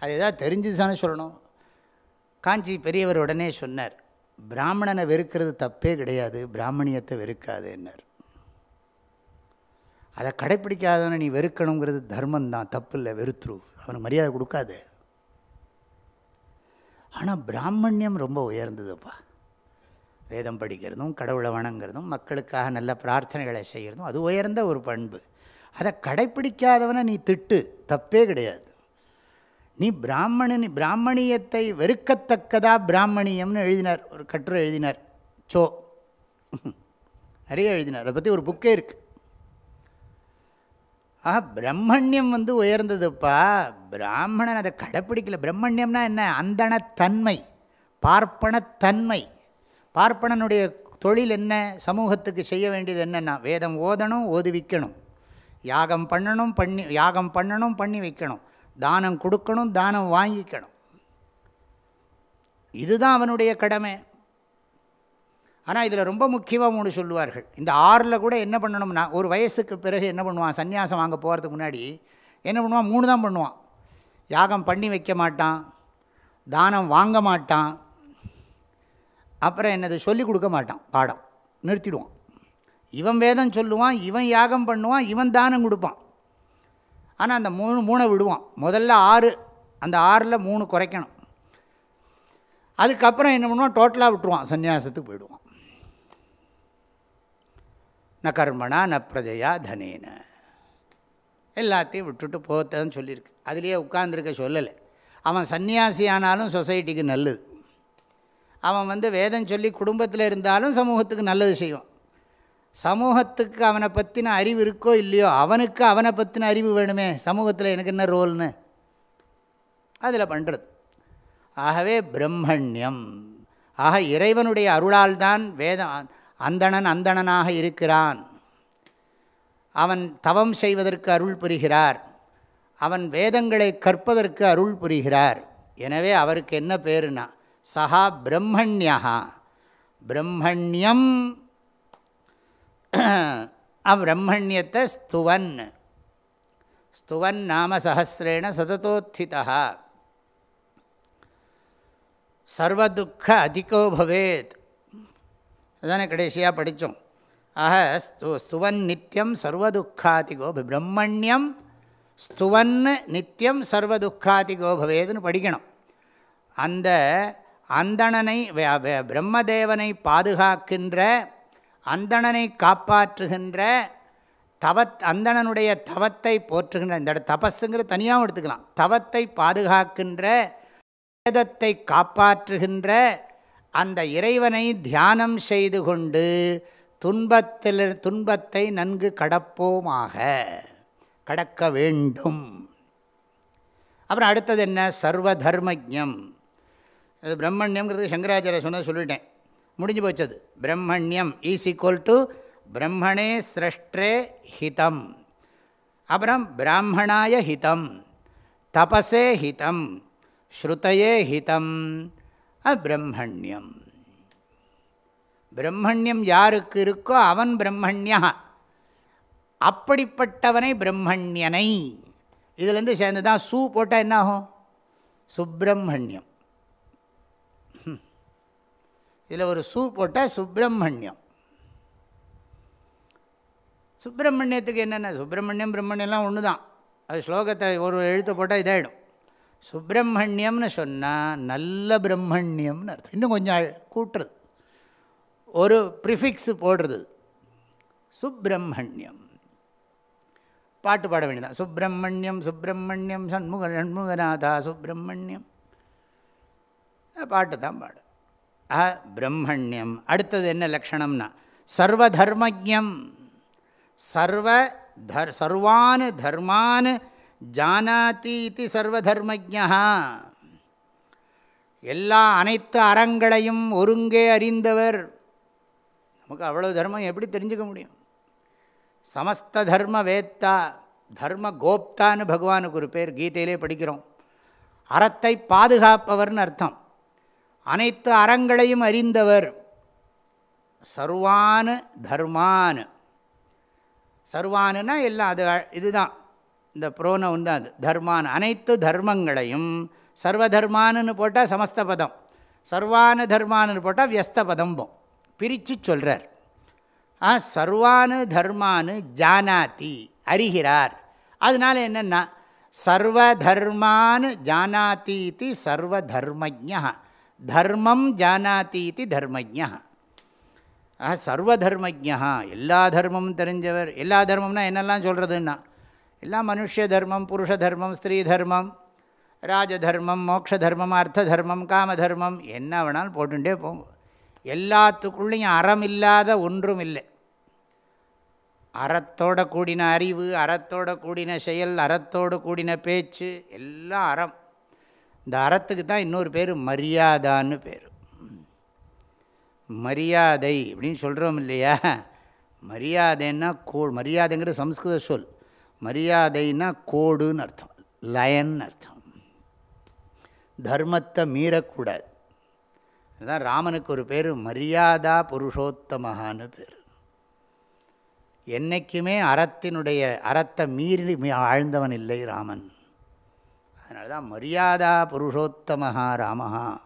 அது எதாவது தெரிஞ்சுதானே சொல்லணும். காஞ்சி பெரியவர் உடனே சொன்னார் பிராமணனை வெறுக்கிறது தப்பே கிடையாது பிராமணியத்தை வெறுக்காதுன்னார். அதை கடைப்பிடிக்காதவனை நீ வெறுக்கணுங்கிறது தர்மந்தான் தப்பு இல்லை வெறுத்துரு. அவனுக்கு மரியாதை கொடுக்காது. ஆனால் பிராமணியம் ரொம்ப உயர்ந்ததுப்பா. வேதம் படிக்கிறதும் கடவுளை வணங்குறதும் மக்களுக்காக நல்ல பிரார்த்தனைகளை செய்கிறதும் அது உயர்ந்த ஒரு பண்பு. அதை கடைப்பிடிக்காதவனை நீ திட்டு தப்பே கிடையாது. நீ பிராமணன் பிராமணியத்தை வெறுக்கத்தக்கதா பிராமணியம்னு எழுதினார் ஒரு கட்டுரை எழுதினார் சோ. நிறைய எழுதினார் அதை பற்றி ஒரு புக்கே இருக்குது ஆஹா பிரம்மண்யம் வந்து உயர்ந்ததுப்பா. பிராமணன் அதை கடைப்பிடிக்கல. பிரம்மண்யம்னா என்ன? அந்தணத்தன்மை பார்ப்பனத்தன்மை பார்ப்பனனுடைய தொழில் என்ன? சமூகத்துக்கு செய்ய வேண்டியது என்னென்னா வேதம் ஓதணும் ஓதுவிக்கணும். யாகம் பண்ணணும் பண்ணி யாகம் பண்ணணும் பண்ணி வைக்கணும். தானம் கொடுக்கணும் தானம் வாங்கிக்கணும். இதுதான் அவனுடைய கடமை. ஆனால் இதில் ரொம்ப முக்கியமாக மூணு சொல்லுவார்கள். இந்த ஆறில் கூட என்ன பண்ணணும்னா ஒரு வயசுக்கு பிறகு என்ன பண்ணுவான் சன்னியாசம் வாங்க போகிறதுக்கு முன்னாடி என்ன பண்ணுவான் மூணு தான் பண்ணுவான். யாகம் பண்ணி வைக்க மாட்டான் தானம் வாங்க மாட்டான். அப்புறம் என்னது சொல்லிக் கொடுக்க மாட்டான் பாடம். நிறுத்திடுவான். இவன் வேதம் சொல்லுவான் இவன் யாகம் பண்ணுவான் இவன் தானம் கொடுப்பான். ஆனால் அந்த மூணு மூணை விடுவான். முதல்ல ஆறு அந்த ஆறில் மூணு குறைக்கணும். அதுக்கப்புறம் என்ன பண்ணுவோம் டோட்டலாக விட்டுருவான். சன்னியாசத்துக்கு போயிடுவான். ந கர்மனா ந பிரஜையா தனேன. எல்லாத்தையும் விட்டுட்டு போத்தன்னு சொல்லியிருக்கு. அதுலேயே உட்கார்ந்துருக்க சொல்லலை. அவன் சன்னியாசி ஆனாலும் சொசைட்டிக்கு நல்லது. அவன் வந்து வேதம் சொல்லி குடும்பத்தில் இருந்தாலும் சமூகத்துக்கு நல்லது செய்வான். சமூகத்துக்கு அவனை பற்றின அறிவு இருக்கோ இல்லையோ அவனுக்கு அவனை பற்றின அறிவு வேணுமே. சமூகத்தில் எனக்கு என்ன ரோல்னு? அதில் பண்ணுறது ஆகவே பிரம்மண்யம். ஆக இறைவனுடைய அருளால் தான் வேதம் அந்தணன் அந்தணனாக இருக்கிறான். அவன் தவம் செய்வதற்கு அருள் புரிகிறார். அவன் வேதங்களை கற்பதற்கு அருள் புரிகிறார். எனவே அவருக்கு என்ன பேருனா சஹா பிரம்மண்யா பிரம்மண்யம் அப்பிரம்மண்யத்தை ஸ்துவன் ஸ்துவன் நாம சஹசிரேண சததோத்திதா சர்வதுக்க அதிகோ பவேத் அதானே கடைசியாக படித்தோம் ஆக ஸ்து ஸ்துவன் நித்தியம் சர்வதுக்காதிகோ பிரம்மண்யம் ஸ்துவன் நித்தியம் சர்வதுக்காதிகோ பவேதுன்னு படிக்கணும் அந்த அந்தணனை பிரம்மதேவனை பாதுகாக்கின்ற அந்தணனை காப்பாற்றுகின்ற தவத் அந்தணனுடைய தவத்தை போற்றுகின்ற இந்த தபஸுங்கிற தனியாகவும் எடுத்துக்கலாம். தவத்தை பாதுகாக்கின்ற வேதத்தை காப்பாற்றுகின்ற அந்த இறைவனை தியானம் செய்து கொண்டு துன்பத்தில் துன்பத்தை நன்கு கடப்போமாக கடக்க வேண்டும். அப்புறம் அடுத்தது என்ன? சர்வ தர்மஜம் அது பிரம்மண்யம்ங்கிறது சங்கராச்சாரிய சொன்னது சொல்லிட்டேன். முடிஞ்சு போச்சது பிரம்மண்யம் ஈஸ் ஈக்குவல் டு பிரம்மணே சிரஷ்டே ஹிதம். அப்புறம் பிராமணாய ஹிதம். தபசே ஹிதம். ஸ்ருதையே ஹிதம். பிரம்மண்யம். பிரம்மண்யம் யாருக்கு இருக்கோ அவன் பிரம்மண்யா அப்படிப்பட்டவனை பிரம்மண்யனை. இதுலேருந்து சேர்ந்து தான் சூ போட்டால் என்னாகும்? சுப்பிரமணியம் இதில் ஒரு சூ போட்டால் சுப்பிரமணியம். சுப்பிரமணியத்துக்கு என்னென்ன? சுப்பிரமணியம் பிரம்மணியெல்லாம் ஒன்று தான். அது ஸ்லோகத்தை ஒரு எழுத்து போட்டால் இதாகிடும் சுப்பிரமணியம்னு சொன்னால் நல்ல பிரம்மண்யம்னு அர்த்தம். இன்னும் கொஞ்சம் கூட்டுறது. ஒரு ப்ரிஃபிக்ஸு போடுறது. சுப்பிரமணியம். பாட்டு பாட வேண்டியதான் சுப்பிரமணியம் சுப்பிரமணியம் சண்முக சண்முகநாதா சுப்பிரமணியம். பாட்டு தான் பாடு. அ பிரம்மண்யம் அடுத்தது என்ன லக்ஷணம்னா சர்வதர்மஜம் சர்வ தர் சர்வான் தர்மான் ஜானாதி இது சர்வதர்மஜா எல்லா அனைத்து அறங்களையும் ஒருங்கே அறிந்தவர். நமக்கு அவ்வளோ தர்மம் எப்படி தெரிஞ்சுக்க முடியும்? சமஸ்த தர்ம வேத்தா தர்ம கோப்தான்னு பகவானுக்கு ஒரு பேர் கீதையிலே படிக்கிறோம். அறத்தை பாதுகாப்பவர்னு அர்த்தம். அனைத்து அறங்களையும் அறிந்தவர். சர்வான் தர்மான். சர்வானுனா எல்லாம் அது இதுதான். இந்த புரோனவுன் தான் அது. தர்மான். அனைத்து தர்மங்களையும் சர்வதர்மானு போட்டால் சமஸ்தபதம். சர்வானு சர்வான தர்மானு போட்டால் வியஸ்த பதம்போம் பிரித்து சொல்கிறார் ஆ சர்வானு தர்மானு ஜானாதி அறிகிறார். அதனால் என்னென்னா சர்வதர்மான் ஜானாதி இது சர்வதர்மஜா தர்மம் ஜானாதி தர்மஜா ஆ சர்வதர்மஜா எல்லா தர்மமும் தெரிஞ்சவர். எல்லா தர்மம்னா என்னெல்லாம் சொல்கிறதுன்னா எல்லாம் மனுஷ தர்மம் புருஷ தர்மம் ஸ்திரீ தர்மம் ராஜதர்மம் மோக்ஷ தர்மம் அர்த்த தர்மம் காம தர்மம் என்ன வேணாலும் போட்டுட்டே போங்க. எல்லாத்துக்குள்ளேயும் அறம் இல்லாத ஒன்றும் இல்லை. அறத்தோட கூடின அறிவு அறத்தோட கூடின செயல் அறத்தோடு கூடின பேச்சு எல்லாம் அறம். இந்த அறத்துக்கு தான் இன்னொரு பேர் மரியாதான்னு பேர். மரியாதை அப்படின்னு சொல்கிறோம் இல்லையா? மரியாதைன்னா கோ மரியாதைங்கிற சம்ஸ்கிருத சொல். மரியாதைன்னா கோடுன்னு அர்த்தம். லயன் அர்த்தம். தர்மத்தை மீறக்கூடாது. அதுதான் ராமனுக்கு ஒரு பேர் மரியாதா புருஷோத்தமகான்னு பேர். என்றைக்குமே அறத்தினுடைய அறத்தை மீறி ஆழ்ந்தவன் இல்லை ராமன். அதனால தான் மரியாதா புருஷோத்தமஹா ராமஹா.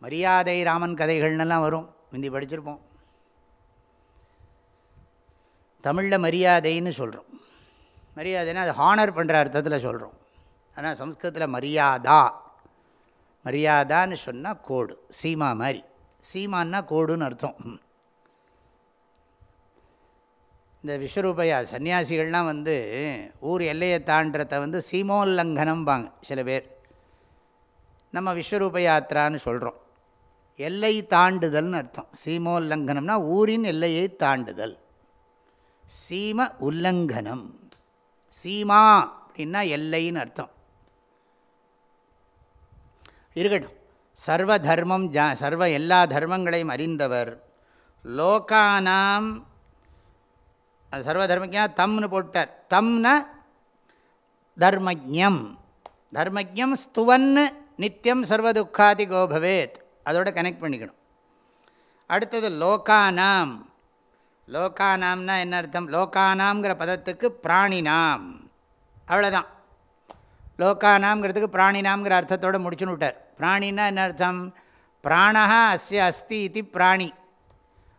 மரியாதை ராமன் கதைகள்னெல்லாம் வரும். முந்தி படிச்சிருப்போம். தமிழில் மரியாதைன்னு சொல்கிறோம் மரியாதைன்னா அது ஹானர் பண்ணுற அர்த்தத்தில் சொல்கிறோம் ஆனால் சம்ஸ்கிருதத்தில் மரியாதா. மரியாதான்னு சொன்னால் கோடு. சீமா மாதிரி. சீமான்னா கோடுன்னு அர்த்தம். இந்த விஸ்வரூபையா சன்னியாசிகள்லாம் வந்து ஊர் எல்லையை தாண்டத்தை வந்து சீமோல்லங்கனம்பாங்க சில பேர். நம்ம விஸ்வரூப யாத்திரான்னு சொல்கிறோம் எல்லை தாண்டுதல்னு அர்த்தம். சீமோல்லங்கனம்னா ஊரின் எல்லையை தாண்டுதல். சீம உல்லங்கனம். சீமா அப்படின்னா எல்லைன்னு அர்த்தம். இருக்கட்டும். சர்வ தர்மம் ஜா சர்வ எல்லா தர்மங்களையும் அறிந்தவர். லோக்கானாம் அது சர்வதர்மஜா தம்னு போட்டார் தம்ன தர்மஜம் தர்மஜம் ஸ்துவன்னு நித்தியம் சர்வதுக்காதி கோபவேத் அதோட கனெக்ட் பண்ணிக்கணும். அடுத்தது லோகானாம். லோகானாம்னா என்ன அர்த்தம்? லோகானாம்ங்கிற பதத்துக்கு பிராணினாம். அவ்வளோதான் லோகானாம்ங்கிறதுக்கு பிராணினாம்ங்கிற அர்த்தத்தோடு முடிச்சுன்னு விட்டார். பிராணின்னா என்ன அர்த்தம்? பிராணா அஸ்ய அஸ்தி இது பிராணி.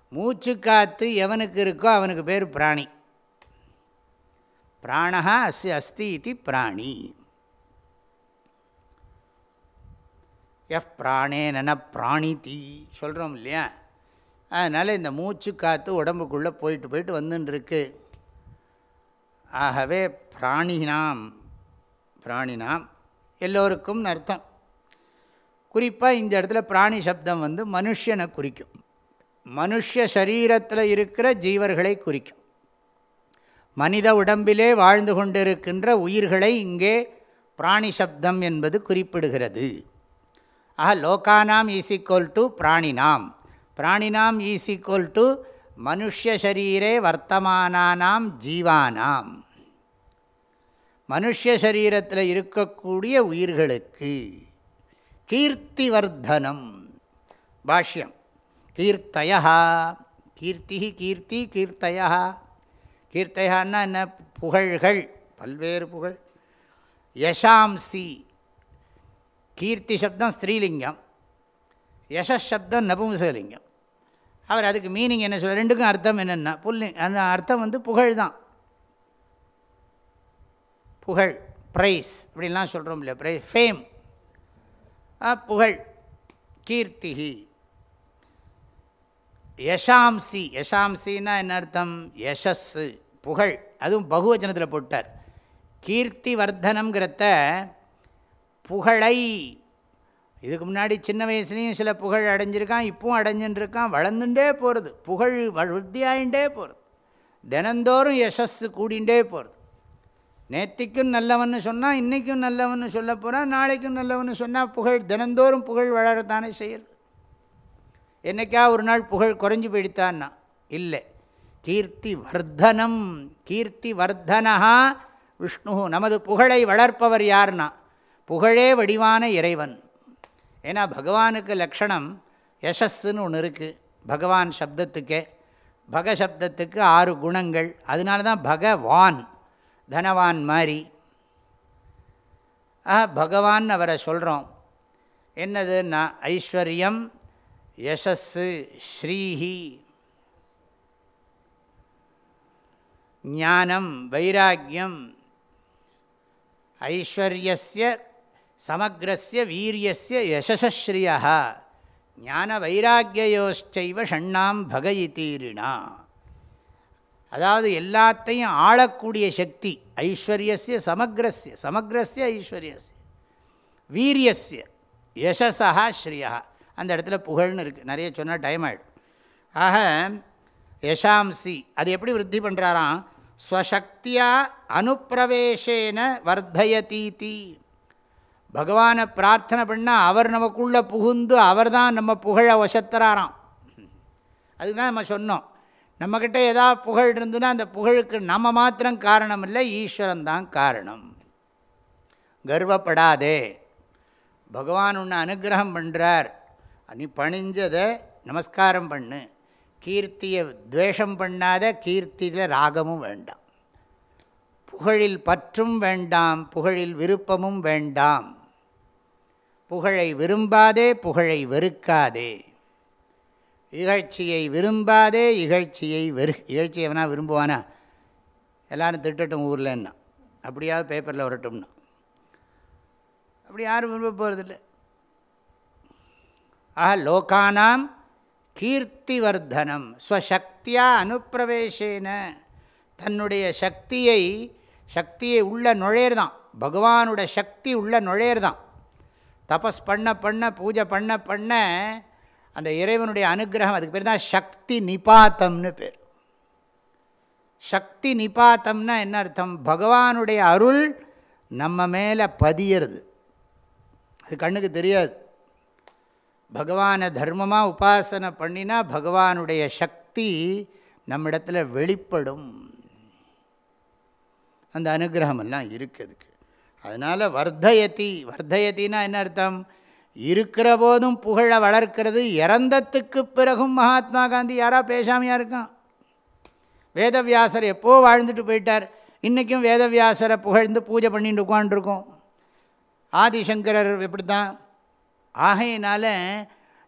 மூச்சு காற்று எவனுக்கு இருக்கோ அவனுக்கு பேர் பிராணி. பிராணா அஸ்ய அஸ்தி இது பிராணி. எஃப் பிராணேன பிராணிதி சொல்கிறோம் இல்லையா? அதனால் இந்த மூச்சு காற்று உடம்புக்குள்ளே போயிட்டு போயிட்டு வந்துட்டுருக்கு ஆகவே பிராணினாம் பிராணினாம் எல்லோருக்கும் அர்த்தம். குறிப்பாக இந்த இடத்துல பிராணி சப்தம் வந்து மனுஷனை குறிக்கும். மனுஷ சரீரத்தில் இருக்கிற ஜீவர்களை குறிக்கும். மனித உடம்பிலே வாழ்ந்து கொண்டிருக்கின்ற உயிர்களை இங்கே பிராணி சப்தம் என்பது குறிப்பிடுகிறது. ஆக லோகானாம் ஈஸ் ஈக்குவல் டு பிராணினாம் பிராணினாம் ஈஸ் ஈக்குவல் டு மனுஷரீரே வர்த்தமானானாம் ஜீவானாம். மனுஷரீரத்தில் இருக்கக்கூடிய உயிர்களுக்கு கீர்த்தி வர்த்தனம் பாஷ்யம். கீர்த்தய கீர்த்தி கீர்த்தி கீர்த்தய கீர்த்தயான்னா என்ன? புகழ்கள். பல்வேறு புகழ். யசாம்சி கீர்த்தி சப்தம் ஸ்திரீலிங்கம். யசஸ் சப்தம் நபும்சலிங்கம். அவர் அதுக்கு மீனிங் என்ன சொல்ல? ரெண்டுக்கும் அர்த்தம் என்னென்னா புல்லிங் அர்த்தம் வந்து புகழ் தான். புகழ் ப்ரைஸ் அப்படின்லாம் சொல்கிறோம் இல்லையா? ப்ரைஸ் ஃபேம் புகழ் கீர்த்திகி யஷாம்சி யஷாம்சின்னா என்ன அர்த்தம்? யசஸ்ஸு புகழ். அதுவும் பகுவச்சனத்தில் போட்டார். கீர்த்தி வர்தனங்கிறத புகழை. இதுக்கு முன்னாடி சின்ன வயசுலேயும் சில புகழ் அடைஞ்சிருக்கான் இப்பவும் அடைஞ்சுட்டுருக்கான் வளர்ந்துட்டே போகிறது புகழ் விருத்தியாயிண்டே போகிறது தினந்தோறும் யசஸ்ஸு கூடிண்டே போகிறது நேத்திக்கும் நல்லவன்னு சொன்னால் இன்றைக்கும் நல்லவன்னு சொல்ல போகிறான் நாளைக்கும் நல்லவன்னு சொன்னால் புகழ் தினந்தோறும் புகழ் வளரத்தானே செய்கிறது என்றைக்கா ஒரு நாள் புகழ் குறைஞ்சி போயிடுத்தான்னா? இல்லை. கீர்த்தி வர்தனம் கீர்த்தி வர்தனஹா விஷ்ணு நமது புகழை வளர்ப்பவர் யார்னா? புகழே வடிவான இறைவன். ஏன்னா பகவானுக்கு லக்ஷணம் யசஸ்ன்னு ஒன்று இருக்குது பகவான் சப்தத்துக்கே. பக சப்தத்துக்கு ஆறு குணங்கள். அதனால தான் பகவான் தனவான் மாதிரி பகவான் அவரை சொல்கிறோம் என்னதுன்னா ஐஸ்வர்யம் யசஸ்ஸு ஸ்ரீஹி. ஞானம் வைராக்கியம். ஐஸ்வர்யஸ்ய சமக்ரஸ்ய வீரியஸ்ய யசஸ்ஸ்ரீயா ஞான வைராக்கியோச்சைவ ஷண்ணாம் பகயித்தீரிணா அதாவது எல்லாத்தையும் ஆளக்கூடிய சக்தி ஐஸ்வர்யஸ்ய சமக்ரஸ்ய சமக்ரஸ்ய ஐஸ்வர்யஸ்ய. வீரியஸ்ய யசஸா ஸ்ரீயா அந்த இடத்துல புகழ்னு இருக்குது நிறைய சொன்னால் டைம் ஆகிடும் ஆக யசாம்சி அது எப்படி விருத்தி பண்ணுறாராம் ஸ்வசக்தியா அனுப்பிரவேசேன வர்த்தயதீதி. பகவானை பிரார்த்தனை பண்ணால் அவர் நமக்குள்ளே புகுந்து அவர் தான் நம்ம புகழை வசத்துறாராம் அதுதான் நம்ம சொன்னோம். நம்மக்கிட்ட ஏதாவது புகழ் இருந்துன்னா அந்த புகழுக்கு நம்ம மாத்திரம் காரணம் இல்லை ஈஸ்வரன் தான் காரணம். கர்வப்படாதே. பகவான் உன்னை அனுகிரகம் பண்ணுறார் நீ பணிஞ்சதை நமஸ்காரம் பண்ணு. கீர்த்தியை துவேஷம் பண்ணாத கீர்த்தியில் ராகமும் வேண்டாம். புகழில் பற்றும் வேண்டாம் புகழில் விருப்பமும் வேண்டாம். புகழை விரும்பாதே புகழை வெறுக்காதே. இகழ்ச்சியை விரும்பாதே இகழ்ச்சியை வெறு இகழ்ச்சியை எவனா விரும்புவானா? எல்லோரும் திட்டட்டும் ஊர்லன்னா. அப்படியாவது பேப்பரில் வரட்டும்னா. அப்படி யாரும் விரும்ப போகிறதில்ல ஆக லோகானாம் கீர்த்திவர்தனம் ஸ்வசக்தியா அனுப்பிரவேசேன தன்னுடைய சக்தியை சக்தியை உள்ள நுழையிறதான். பகவானோட சக்தி உள்ள நுழையிறதான். தபஸ் பண்ண பண்ண பூஜை பண்ண பண்ண அந்த இறைவனுடைய அனுகிரகம் அதுக்கு பேர் தான் சக்தி நிபாத்தம்னு பேர். சக்தி நிபாத்தம்னா என்ன அர்த்தம்? பகவானுடைய அருள் நம்ம மேலே பதியறது. அது கண்ணுக்கு தெரியாது. பகவானை தர்மமாக உபாசனை பண்ணினா பகவானுடைய சக்தி நம்மிடத்தில் வெளிப்படும். அந்த அனுகிரகமெல்லாம் இருக்குதுக்கு அதனால் வர்த்தயதி வர்த்தயத்தின்னா என்ன அர்த்தம்? இருக்கிற போதும் புகழை வளர்க்கிறது இறந்தத்துக்கு பிறகும் மகாத்மா காந்தி யாரா பேசாமையாக இருக்கான்? வேதவியாசர் எப்போ வாழ்ந்துட்டு போயிட்டார்? இன்றைக்கும் வேதவியாசரை புகழ்ந்து பூஜை பண்ணிட்டு உட்காண்டிருக்கோம் ஆதிசங்கரர் எப்படி தான் ஆகையினால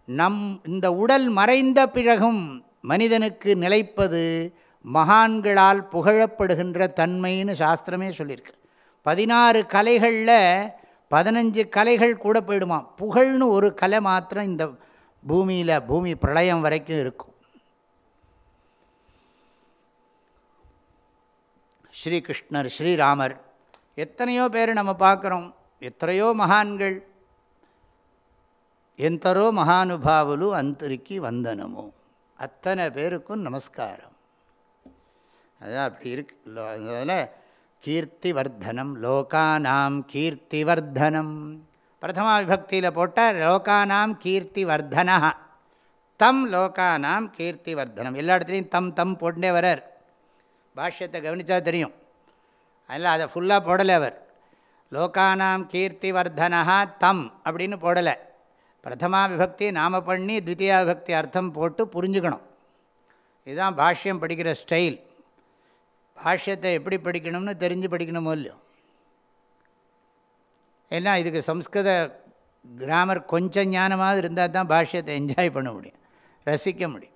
நம் இந்த உடல் மறைந்த பிறகும் மனிதனுக்கு நிலைப்பது மகான்களால் புகழப்படுகின்ற தன்மைன்னு சாஸ்திரமே சொல்லியிருக்கு. பதினாறு கலைகளில் பதினஞ்சு கலைகள் கூட போயிடுமா புகழ்னு ஒரு கலை மாத்திரம் இந்த பூமியில் பூமி பிரளயம் வரைக்கும் இருக்கும். ஸ்ரீகிருஷ்ணர் ஸ்ரீராமர் எத்தனையோ பேர் நம்ம பார்க்குறோம். எத்தனையோ மகான்கள் ఎంతరో మహానుభావులు అంతరికి వందనము அத்தனை பேருக்கும் நமஸ்காரம் அதான் அப்படி இருக்கு அதில் கீர்த்தி வர்தனம் லோகானாம் கீர்த்தி வர்தனம் பிரதமா விபக்தியில் போட்டால் லோகானாம் கீர்த்தி வர்தனா தம் லோகானாம் கீர்த்தி வர்தனம் எல்லா இடத்துலையும் தம் தம் போட்டே வரார் பாஷ்யத்தை கவனித்தா தெரியும் அதில் அதை ஃபுல்லாக போடலை அவர் லோகானாம் கீர்த்தி வர்தனா தம் அப்படின்னு போடலை பிரதமா விபக்தி நாம பண்ணி த்வித்தியா விபக்தி அர்த்தம் போட்டு புரிஞ்சுக்கணும். இதுதான் பாஷ்யம் படிக்கிற ஸ்டைல் பாஷ்யத்தை எப்படி படிக்கணும்னு தெரிஞ்சு படிக்கணுமோ இல்லையோ. ஏன்னா இதுக்கு சம்ஸ்கிருத கிராமர் கொஞ்சம் ஞானமாக இருந்தால் தான் பாஷ்யத்தை என்ஜாய் பண்ண முடியும். ரசிக்க முடியும்.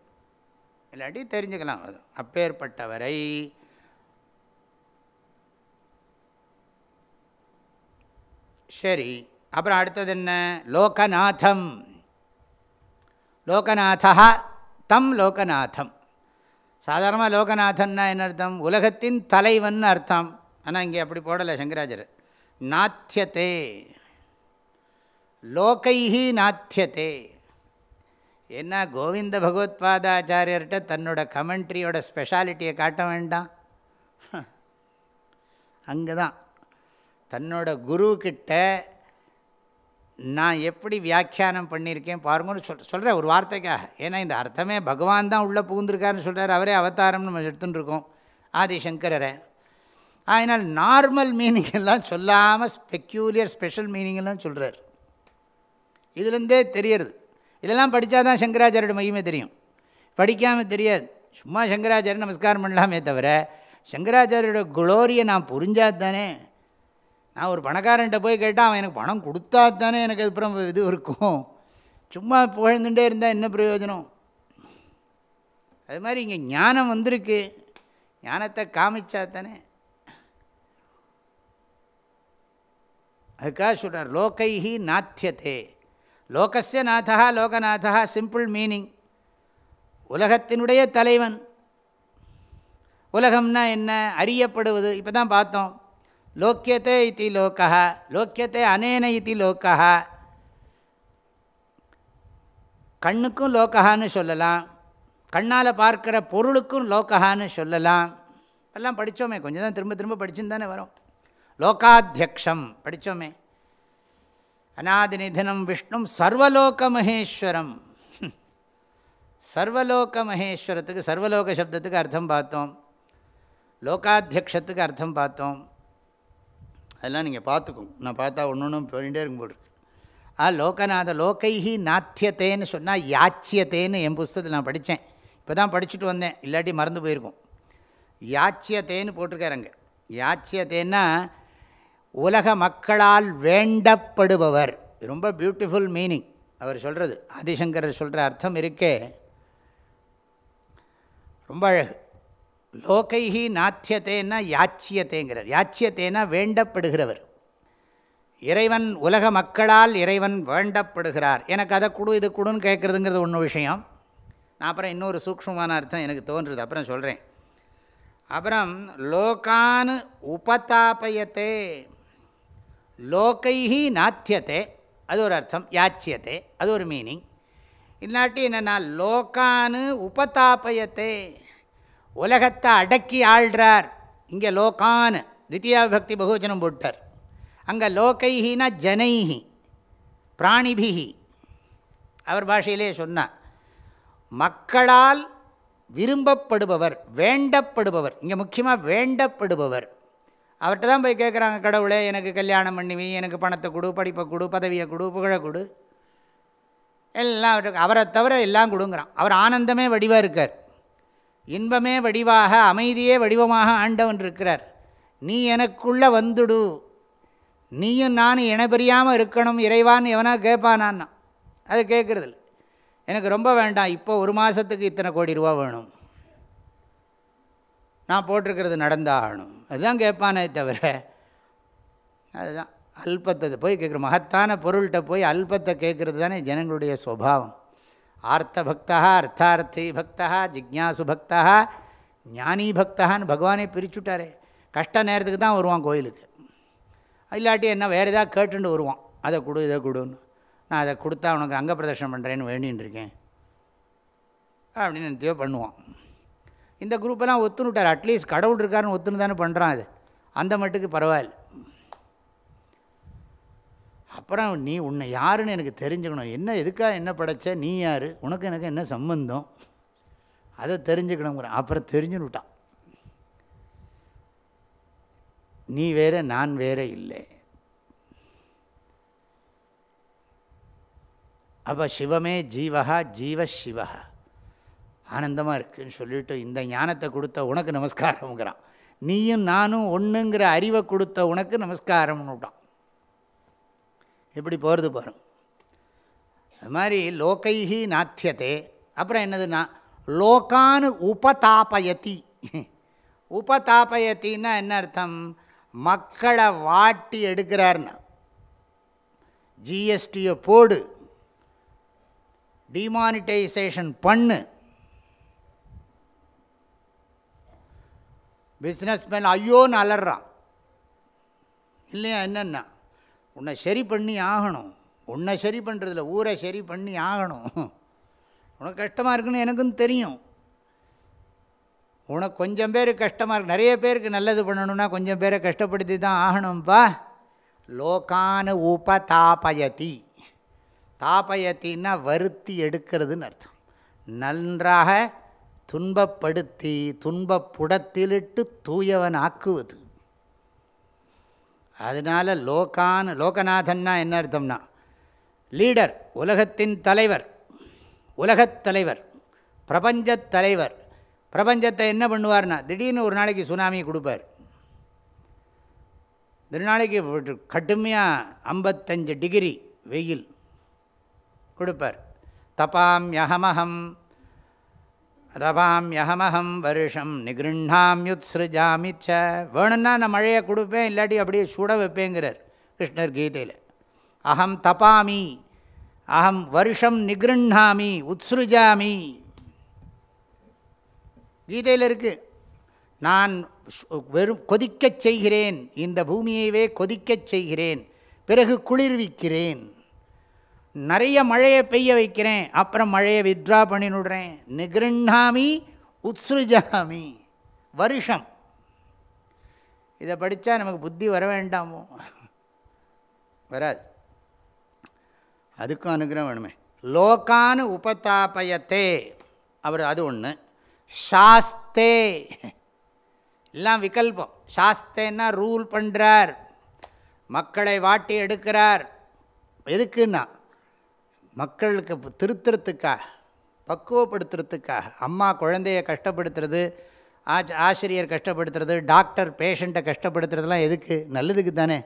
இல்லாட்டி தெரிஞ்சுக்கலாம். அது அப்பேற்பட்டவரை. சரி. அப்புறம் அடுத்தது என்ன? லோகநாதம். லோகநாதா தம் லோகநாதம். சாதாரணமாக லோகநாதன்னா என்ன அர்த்தம்? உலகத்தின் தலைவன் அர்த்தம். ஆனால் இங்கே அப்படி போடலை சங்கராஜர் நாத்தியத்தே. லோகைஹி நாத்தியத்தே. என்ன கோவிந்த பகவத்பாதாச்சாரியர்கிட்ட தன்னோட கமெண்ட்ரியோட ஸ்பெஷாலிட்டியை காட்ட வேண்டாம். அங்கே தான் தன்னோட குருக்கிட்ட நான் எப்படி வியாக்கியானம் பண்ணியிருக்கேன் பாருங்கன்னு சொல் சொல்கிறேன் ஒரு வார்த்தைக்காக. ஏன்னா இந்த அர்த்தமே பகவான் தான் உள்ளே புகுந்திருக்காருன்னு சொல்கிறார் அவரே அவதாரம்னு நம்ம எடுத்துட்டுருக்கோம். ஆதிசங்கரரை. அதனால் நார்மல் மீனிங் எல்லாம் சொல்லாமல் ஸ்பெக்யூலியர் ஸ்பெஷல் மீனிங் சொல்கிறார் இதுலேருந்தே தெரியறது. இதெல்லாம் படித்தா தான் சங்கராச்சாரியோட மையமே தெரியும். படிக்காமல் தெரியாது. சும்மா சங்கராச்சாரியன் நமஸ்காரம் பண்ணலாமே தவிர சங்கராச்சாரியோட குளோரியை நான் புரிஞ்சாதானே நான் ஒரு பணக்காரன்ட்ட போய் கேட்டால் அவன் எனக்கு பணம் கொடுத்தா தானே எனக்கு அதுக்கப்புறம் இது இருக்கும். சும்மா புகழ்ந்துட்டே இருந்தால் என்ன பிரயோஜனம்? அது மாதிரி இங்கே ஞானம் வந்திருக்கு. ஞானத்தை காமிச்சா தானே அதுக்காக சொல்கிறார் லோகைஹி நாத்தியத்தே லோகஸ்ய நாதா லோகநாதா சிம்பிள் மீனிங் உலகத்தினுடைய தலைவன். உலகம்னா என்ன? அறியப்படுவது. இப்போ தான் பார்த்தோம். லோக்கியத்தை இத்தி லோக்கா லோக்கியத்தை அனேன இத்தி லோக்கா கண்ணுக்கும் லோக்கஹான்னு சொல்லலாம். கண்ணால் பார்க்குற பொருளுக்கும் லோக்கஹான்னு சொல்லலாம். எல்லாம் படித்தோமே கொஞ்சம் தான் திரும்ப திரும்ப படிச்சுன்னு தானே வரும். லோகாத்தியக்ஷம் படித்தோமே அநாதி நிதனம் விஷ்ணும் சர்வலோக மகேஸ்வரம் சர்வலோக மகேஸ்வரத்துக்கு சர்வலோக சப்தத்துக்கு அர்த்தம் பார்த்தோம். லோகாத்தியக்ஷத்துக்கு அர்த்தம் பார்த்தோம். அதெல்லாம் நீங்கள் பார்த்துக்கோங்க. நான் பார்த்தா ஒன்று ஒன்றும் போயிட்டே இருக்கும் போல் இருக்கு. ஆ லோகநாத லோகைஹி நாத்தியத்தேன்னு சொன்னால் யாச்சியத்தேன்னு என் புஸ்தகத்தில் நான் படித்தேன். இப்போ தான் படிச்சுட்டு வந்தேன். இல்லாட்டி மறந்து போயிருக்கோம். யாச்சியத்தேன்னு போட்டிருக்காருங்க. யாச்சியத்தேன்னா உலக மக்களால் வேண்டப்படுபவர். ரொம்ப பியூட்டிஃபுல் மீனிங் அவர் சொல்கிறது ஆதிசங்கர் சொல்கிற அர்த்தம் இருக்கே. ரொம்ப அழகு. லோகைஹி நாத்தியத்தேன்னா யாச்சியத்தேங்கிறார். யாச்சியத்தேனா வேண்டப்படுகிறவர். இறைவன் உலக மக்களால் இறைவன் வேண்டப்படுகிறார். எனக்கு அதை கொடு இது கொடுன்னு கேட்குறதுங்கிறது ஒன்று விஷயம். நான் அப்புறம் இன்னொரு சூக்ஷ்மமான அர்த்தம் எனக்கு தோன்றுது. அப்புறம் சொல்கிறேன் அப்புறம் லோகான் உபதாபயத்தே. லோகைஹி நாத்தியத்தே அது ஒரு அர்த்தம். யாச்சியத்தே. அது ஒரு மீனிங் இல்லாட்டி என்னென்னா லோகானு உபதாபயத்தே. உலகத்தை அடக்கி ஆள்றார். இங்கே லோகான் தித்தியா பக்தி பகுவச்சனம் போட்டார். அங்கே லோகைஹினா ஜனைஹி பிராணிபிகி அவர் பாஷையிலே சொன்னார் மக்களால் விரும்பப்படுபவர் வேண்டப்படுபவர் இங்கே முக்கியமாக வேண்டப்படுபவர். அவர்கிட்ட தான் போய் கேட்குறாங்க கடவுளே எனக்கு கல்யாணம் பண்ணிவி எனக்கு பணத்தை கொடு படிப்பை கொடு பதவியை கொடு புகழை கொடு. எல்லாம் அவருக்கு அவரை தவிர எல்லாம் கொடுங்குறான். அவர் ஆனந்தமே வடிவாக இருக்கார். இன்பமே வடிவாக அமைதியே வடிவமாக ஆண்டவன் இருக்கிறார். நீ எனக்குள்ளே வந்துடு. நீயும் நானும் இணைபெரியாமல் இருக்கணும். இறைவான்னு எவனா கேட்பானான்னா அது கேட்குறதில்ல எனக்கு ரொம்ப வேண்டாம். இப்போ ஒரு மாதத்துக்கு இத்தனை கோடி ரூபா வேணும். நான் போட்டிருக்கிறது நடந்தாகணும். அதுதான் கேட்பானே தவிர அதுதான். அல்பத்தை போய் கேட்குற மகத்தான பொருள்கிட்ட போய் அல்பத்தை கேட்குறது தானே ஜனங்களுடைய சுவாவம் ஆர்த்த பக்தா அர்த்தார்த்தி பக்தா ஜிக்யாசு பக்தா ஞானி பக்தான்னு பகவானே பிரிச்சுட்டாரே. கஷ்ட நேரத்துக்கு தான் வருவான் கோயிலுக்கு. இல்லாட்டி என்ன வேறு எதாவது கேட்டுட்டு வருவான். அதை கொடு இதை கொடுன்னு. நான் அதை கொடுத்தா உனக்கு அங்க பிரதர்ஷனம் பண்ணுறேன்னு வேண்டின்னு இருக்கேன். அப்படின்னு நினைத்தியோ பண்ணுவான். இந்த குரூப்பெல்லாம் ஒத்துனுட்டார் அட்லீஸ்ட் கடவுள் இருக்காருன்னு ஒத்துன்னு தானே பண்ணுறான் அது. அந்த மட்டுக்கு பரவாயில்ல. அப்புறம் நீ உன்னை யாருன்னு எனக்கு தெரிஞ்சுக்கணும். என்ன எதுக்காக என்ன படைச்ச? நீ யார்? உனக்கு எனக்கு என்ன சம்பந்தம்? அதை தெரிஞ்சுக்கணுங்கிற அப்புறம் தெரிஞ்சுன்னுட்டான் நீ வேற நான் வேற இல்லை. அப்போ சிவமே ஜீவகா ஜீவ சிவா ஆனந்தமாக இருக்குன்னு சொல்லிட்டு இந்த ஞானத்தை கொடுத்த உனக்கு நமஸ்காரம்ங்கிறான். நீயும் நானும் ஒன்றுங்கிற அறிவை கொடுத்த உனக்கு நமஸ்காரம்னு விட்டான். எப்படி போகிறது போகிறோம் அது மாதிரி லோக்கைஹி நாத்தியத்தே அப்புறம் என்னதுன்னா லோகானு உபதாபயத்தி உபதாபயத்தின்னா என்ன அர்த்தம்? மக்களை வாட்டி எடுக்கிறார்னா. ஜிஎஸ்டியை போடு. டிமானிட்டைசேஷன் பண்ணு. பிஸ்னஸ்மேன் ஐயோன்னு அலறான். இல்லையா என்னென்னா? உன்னை சரி பண்ணி ஆகணும். உன்னை சரி பண்ணுறதில்ல ஊரை சரி பண்ணி ஆகணும். உனக்கு கஷ்டமாக இருக்குன்னு எனக்கும் தெரியும். உனக்கு கொஞ்சம் பேர் கஷ்டமாக இருக்கு. நிறைய பேருக்கு நல்லது பண்ணணும்னா கொஞ்சம் பேரை கஷ்டப்படுத்தி தான் ஆகணும்ப்பா லோகான உபதாபயதி தாபயத்தின்னா வருத்தி எடுக்கிறதுன்னு அர்த்தம். நன்றாக துன்பப்படுத்தி துன்பப்புடத்திலிட்டு தூயவன் ஆக்குவது. அதனால் லோகான் லோகநாதன்னா என்ன அர்த்தம்னா லீடர் உலகத்தின் தலைவர் உலகத் தலைவர் பிரபஞ்சத் தலைவர். பிரபஞ்சத்தை என்ன பண்ணுவார்னா திடீர்னு ஒரு நாளைக்கு சுனாமி கொடுப்பார். ஒரு நாளைக்கு கடுமையாக ஐம்பத்தஞ்சு டிகிரி வெயில் கொடுப்பார். தபாம் யஹமஹம் ரவாமியகமஹம் வருஷம் நிகிருண்ணாமியுத்ஸ்ருஜாமி ச. வேணும்னா நான் மழையை கொடுப்பேன் இல்லாட்டி அப்படியே சுட வைப்பேங்கிறார் கிருஷ்ணர் கீதையில். அகம் தபாமி அகம் வருஷம் நிகிருண்ணாமி உத்ஸ்ருஜாமி கீதையில் இருக்குது நான் வெறும் கொதிக்கச் செய்கிறேன் இந்த பூமியைவே கொதிக்கச் செய்கிறேன் பிறகு குளிர்விக்கிறேன். நிறைய மழையை பெய்ய வைக்கிறேன் அப்புறம் மழையை வித்ரா பண்ணிவிடுறேன் நிகிருண்ணாமி உத்ஸ்ருஜாமி. வருஷம். இதை படித்தா நமக்கு புத்தி வர வேண்டாமோ? வராது. அதுக்கும் அனுகிரகம் வேணுமே. லோக்கானு உபதாபயத்தே. அவர் அது ஒன்று சாஸ்தே. எல்லாம் விகல்பம். சாஸ்தேன்னா ரூல் பண்ணுறார் மக்களை வாட்டி எடுக்கிறார். எதுக்குன்னா மக்களுக்கு திருத்துறத்துக்காக பக்குவப்படுத்துறதுக்காக அம்மா குழந்தைய கஷ்டப்படுத்துறது ஆச் ஆசிரியர் கஷ்டப்படுத்துறது டாக்டர் பேஷண்ட்டை கஷ்டப்படுத்துறதுலாம் எதுக்கு? நல்லதுக்கு தானே.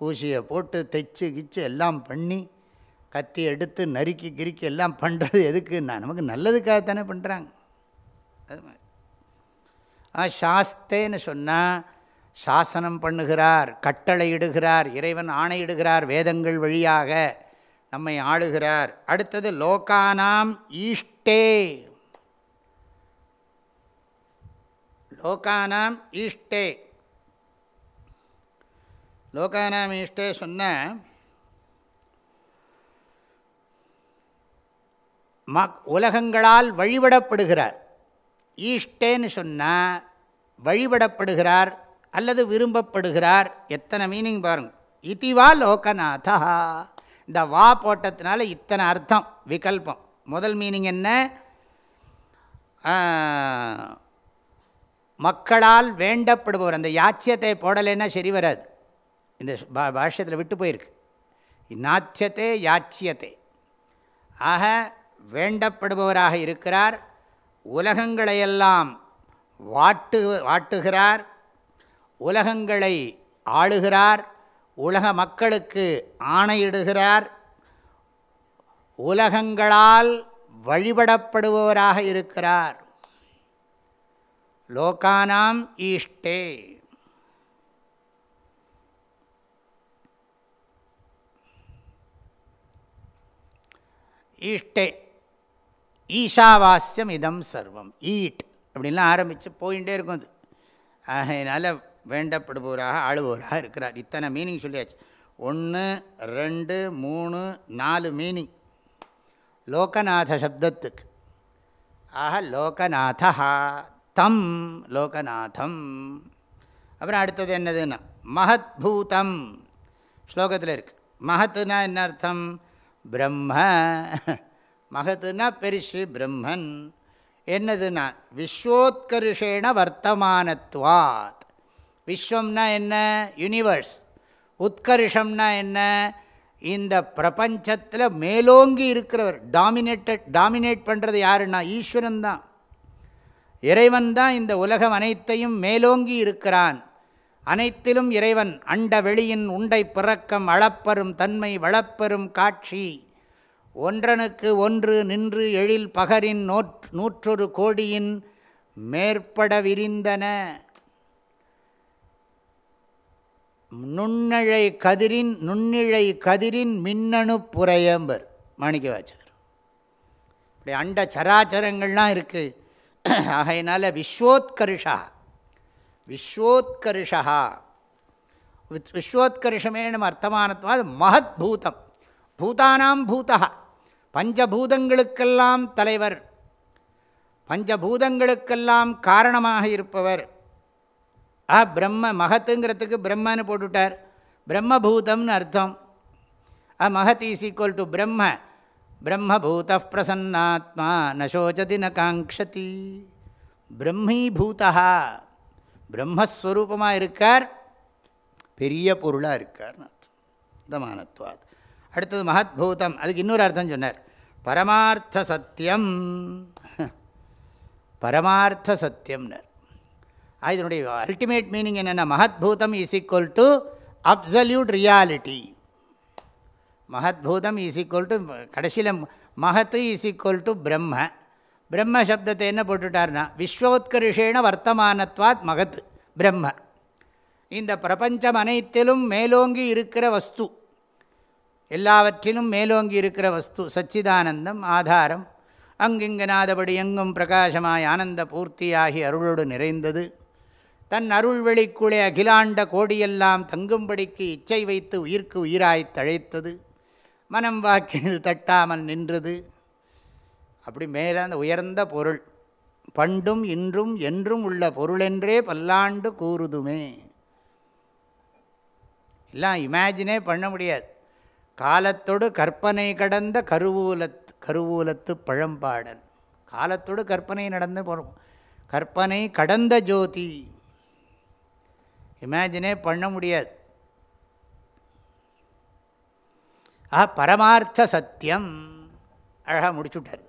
ஊசியை போட்டு தைச்சு கிச்சு எல்லாம் பண்ணி கத்தி எடுத்து நறுக்கி கிறுக்கி எல்லாம் பண்ணுறது எதுக்கு? நான் நமக்கு நல்லதுக்காக தானே பண்ணுறாங்க அது மாதிரி. ஆ சாஸ்தேன்னு சொன்னால் சாசனம் பண்ணுகிறார் கட்டளையிடுகிறார் இறைவன் ஆணையிடுகிறார் வேதங்கள் வழியாக நம்மை ஆளுகிறார். அடுத்தது லோகானாம் ஈஷ்டே. லோகானாம் ஈஷ்டே. லோகானாம் ஈஷ்டே சொன்ன மக் உலகங்களால் வழிபடப்படுகிறார். ஈஷ்டேன்னு சொன்னால் வழிபடப்படுகிறார் அல்லது விரும்பப்படுகிறார். எத்தனை மீனிங் பாருங்க. இதுவா லோகநாதா. இந்த வா போட்டதுனால இத்தனை அர்த்தம் விகல்பம். முதல் மீனிங் என்ன? மக்களால் வேண்டப்படுபவர். அந்த யாச்சியத்தை போடலைன்னா சரி வராது. இந்த பா பாஷ்யத்தில் விட்டு போயிருக்கு. நாச்சியத்தே யாச்சியத்தை. ஆக வேண்டப்படுபவராக இருக்கிறார். உலகங்களையெல்லாம் வாட்டு வாட்டுகிறார். உலகங்களை ஆளுகிறார் உலக மக்களுக்கு ஆணையிடுகிறார் உலகங்களால் வழிபடப்படுபவராக இருக்கிறார். லோகானாம் ஈஷ்டே. ஈஷ்டே. ஈஷாவாஸ்யம் இதம் சர்வம். ஈட் அப்படின்லாம் ஆரம்பித்து போயிட்டே இருக்கும் அது. அதனால் வேண்டப்படுபவராக ஆளுபவராக இருக்கிறார். இத்தனை மீனிங் சொல்லியாச்சு. ஒன்று ரெண்டு மூணு நாலு மீனிங் லோகநாத சப்தத்துக்கு. ஆக லோகநாதா தம் லோகநாதம். அப்புறம் அடுத்தது என்னதுன்னா மகத்பூதம். ஸ்லோகத்தில் இருக்குது மகத்துனா என்ன அர்த்தம்? பிரம்ம. மகத்துனா பெருசு பிரம்மன். என்னதுன்னா விஸ்வோத்கர்ஷேண வர்த்தமானத்வாத். விஸ்வம்னா என்ன? யூனிவர்ஸ் உத்கர்ஷம்னா என்ன? இந்த பிரபஞ்சத்தில் மேலோங்கி இருக்கிறவர் டாமினேட்டட் டாமினேட் பண்ணுறது யாருன்னா ஈஸ்வரன் தான். இறைவன் தான் இந்த உலகம் அனைத்தையும் மேலோங்கி இருக்கிறான். அனைத்திலும் இறைவன் அண்ட வெளியின் உண்டை பிறக்கம் அளப்பெறும் தன்மை வளப்பெறும் காட்சி. ஒன்றனுக்கு ஒன்று நின்று எழில் பகரின் நோற் நூற்றொரு கோடியின் மேற்பட விரிந்தன. நுண்ணழை கதிரின் நுண்ணிழை கதிரின் மின்னணு புறையம்பர் மாணிக்க வாச்சகர் இப்படி அண்ட சராச்சரங்கள்லாம் இருக்குது ஆகையினால விஸ்வோத்கர்ஷா விஸ்வோத்கர்ஷா. விஸ்வோத்கர்ஷமே நம்ம அர்த்தமானத்வா அது மகத் பூதம். பூதானாம் பூதா. பஞ்சபூதங்களுக்கெல்லாம் தலைவர். பஞ்சபூதங்களுக்கெல்லாம் காரணமாக இருப்பவர். ஆ பிரம்ம மகத்துங்கிறதுக்கு பிரம்மன்னு போட்டுவிட்டார் பிரம்மபூதம்னு அர்த்தம். ஆ மகத் இஸ் ஈக்குவல் டு பிரம்ம. பிரம்மபூத பிரசன்னாத்மா நசோச்சதி ந காங்க்ஷதி பிரம்மீபூதா. பிரம்மஸ்வரூபமாக இருக்கார். பெரிய பொருளாக இருக்கார்னு அர்த்தம். தமானத்வாத் அடுத்தது மகத்பூதம். அதுக்கு இன்னொரு அர்த்தம் சொன்னார். பரமார்த்த சத்தியம். பரமார்த்த சத்தியம்னர் இதனுடைய அல்டிமேட் மீனிங் என்னென்னா மகத்பூதம் is equal to absolute reality மகத்பூதம் is equal to கடைசியில் மகத்து இஸ் ஈக்குவல் டு பிரம்ம. பிரம்ம சப்தத்தை என்ன போட்டுட்டார்னா விஸ்வோத்கரிஷேன வர்த்தமானத்வாத் மகத் பிரம்ம. இந்த பிரபஞ்சம் அனைத்திலும் மேலோங்கி இருக்கிற வஸ்து. எல்லாவற்றிலும் மேலோங்கி இருக்கிற வஸ்து சச்சிதானந்தம் ஆதாரம். அங்கிங்கனாதபடி எங்கும் பிரகாசமாய் ஆனந்த பூர்த்தியாகி அருளோடு நிறைந்தது. தன் அருள்வெளிக்குளே அகிலாண்ட கோடியெல்லாம் தங்கும்படிக்கு இச்சை வைத்து உயிர்க்கு உயிராய் தழைத்தது. மனம் வாக்கினில் தட்டாமல் நின்றது. அப்படி மேலே அந்த உயர்ந்த பொருள். பண்டும் இன்றும் என்றும் உள்ள பொருளென்றே பல்லாண்டு கூறுதுமே. எல்லாம் இமேஜினே பண்ண முடியாது. காலத்தோடு கற்பனை கடந்த கருவூலத்து கருவூலத்து பழம்பாடல். காலத்தோடு கற்பனை நடந்து போகிறோம் கற்பனை கடந்த ஜோதி. இமேஜினே பண்ண முடியாது. ஆஹா பரமார்த்த சத்தியம். அழகாக முடிச்சுட்டார்.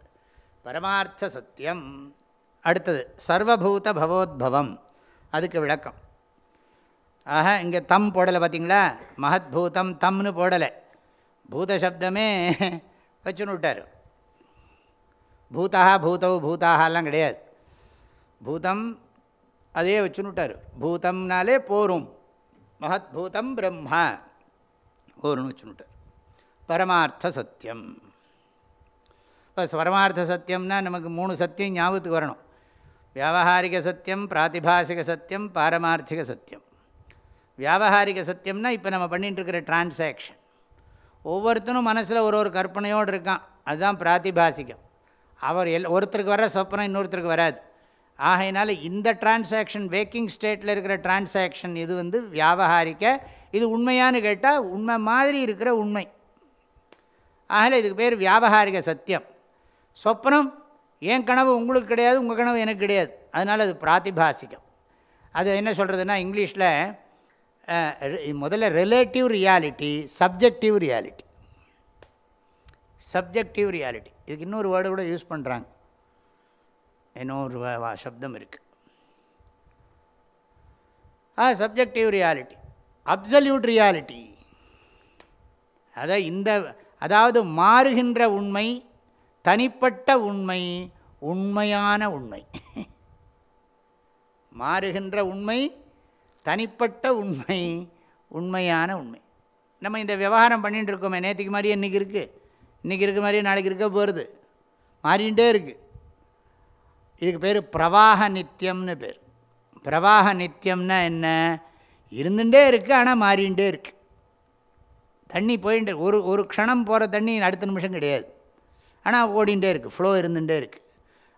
பரமார்த்த சத்தியம். அடுத்தது சர்வபூத பவோத்பவம் அதுக்கு விளக்கம். ஆக இங்கே தம் போடலை பார்த்தீங்களா? மகத்பூதம் தம்னு போடலை. பூத சப்தமே வச்சுன்னு விட்டார். பூதா பூதௌ பூதாகலாம் கிடையாது. பூதம் அதே வச்சுன்னுட்டார். பூதம்னாலே போரும். மகத் பூதம் பிரம்மா. போரும்னு வச்சுன்னுட்டார். பரமார்த்த சத்தியம் இப்போ பரமார்த்த சத்தியம்னா நமக்கு மூணு சத்தியம் ஞாபகத்துக்கு வரணும். வியாபகாரிக சத்தியம் பிராத்திபாசிக சத்தியம் பாரமார்த்திக சத்தியம் வியாபகாரிக சத்தியம்னா இப்போ நம்ம பண்ணிட்டு இருக்கிற டிரான்சாக்ஷன். ஒவ்வொருத்தனும் மனசில் ஒரு ஒரு கற்பனையோடு இருக்கான். அதுதான் பிராத்திபாசிகம் அவர் எல் ஒருத்தருக்கு வர சொப்பனம் இன்னொருத்தருக்கு வராது. ஆகையினால இந்த டிரான்சாக்ஷன் வேக்கிங் ஸ்டேட்டில் இருக்கிற டிரான்சாக்ஷன் இது வந்து வியாபகாரிக்க? இது உண்மையான்னு கேட்டால் உண்மை மாதிரி இருக்கிற உண்மை. ஆகல இதுக்கு பேர் வியாபகாரிக சத்தியம். சொப்னம் என் கனவு உங்களுக்கு கிடையாது உங்கள் கனவு எனக்கு கிடையாது. அதனால் அது பிராத்திபாசிக்கம் அது என்ன சொல்கிறதுனா இங்கிலீஷில் முதல்ல relative reality subjective reality subjective reality இதுக்கு இன்னொரு வேர்டு கூட யூஸ் பண்ணுறாங்க இன்னொரு சப்தம் இருக்குது ஆ சப்ஜெக்டிவ் ரியாலிட்டி அப்சல்யூட் ரியாலிட்டி அதான் இந்த அதாவது மாறுகின்ற உண்மை தனிப்பட்ட உண்மை உண்மையான உண்மை. மாறுகின்ற உண்மை தனிப்பட்ட உண்மை உண்மையான உண்மை. நம்ம இந்த விவகாரம் பண்ணிகிட்டு இருக்கோமே நேற்றுக்கு மாதிரியே இன்றைக்கி இருக்குது இன்றைக்கி இருக்க மாதிரியே நாளைக்கு இருக்க போகிறது மாறிகிட்டே இருக்குது இதுக்கு பேர் பிரவாக நித்தியம்னு பேர். பிரவாக நித்தியம்னா என்ன? இருந்துகிட்டே இருக்குது ஆனால் மாறிகிட்டே இருக்குது தண்ணி போயிட்டு ஒரு ஒரு க்ஷணம் போகிற தண்ணி அடுத்த நிமிஷம் கிடையாது. ஆனால் ஓடிண்டே இருக்குது ஃப்ளோ இருந்துகிட்டே இருக்குது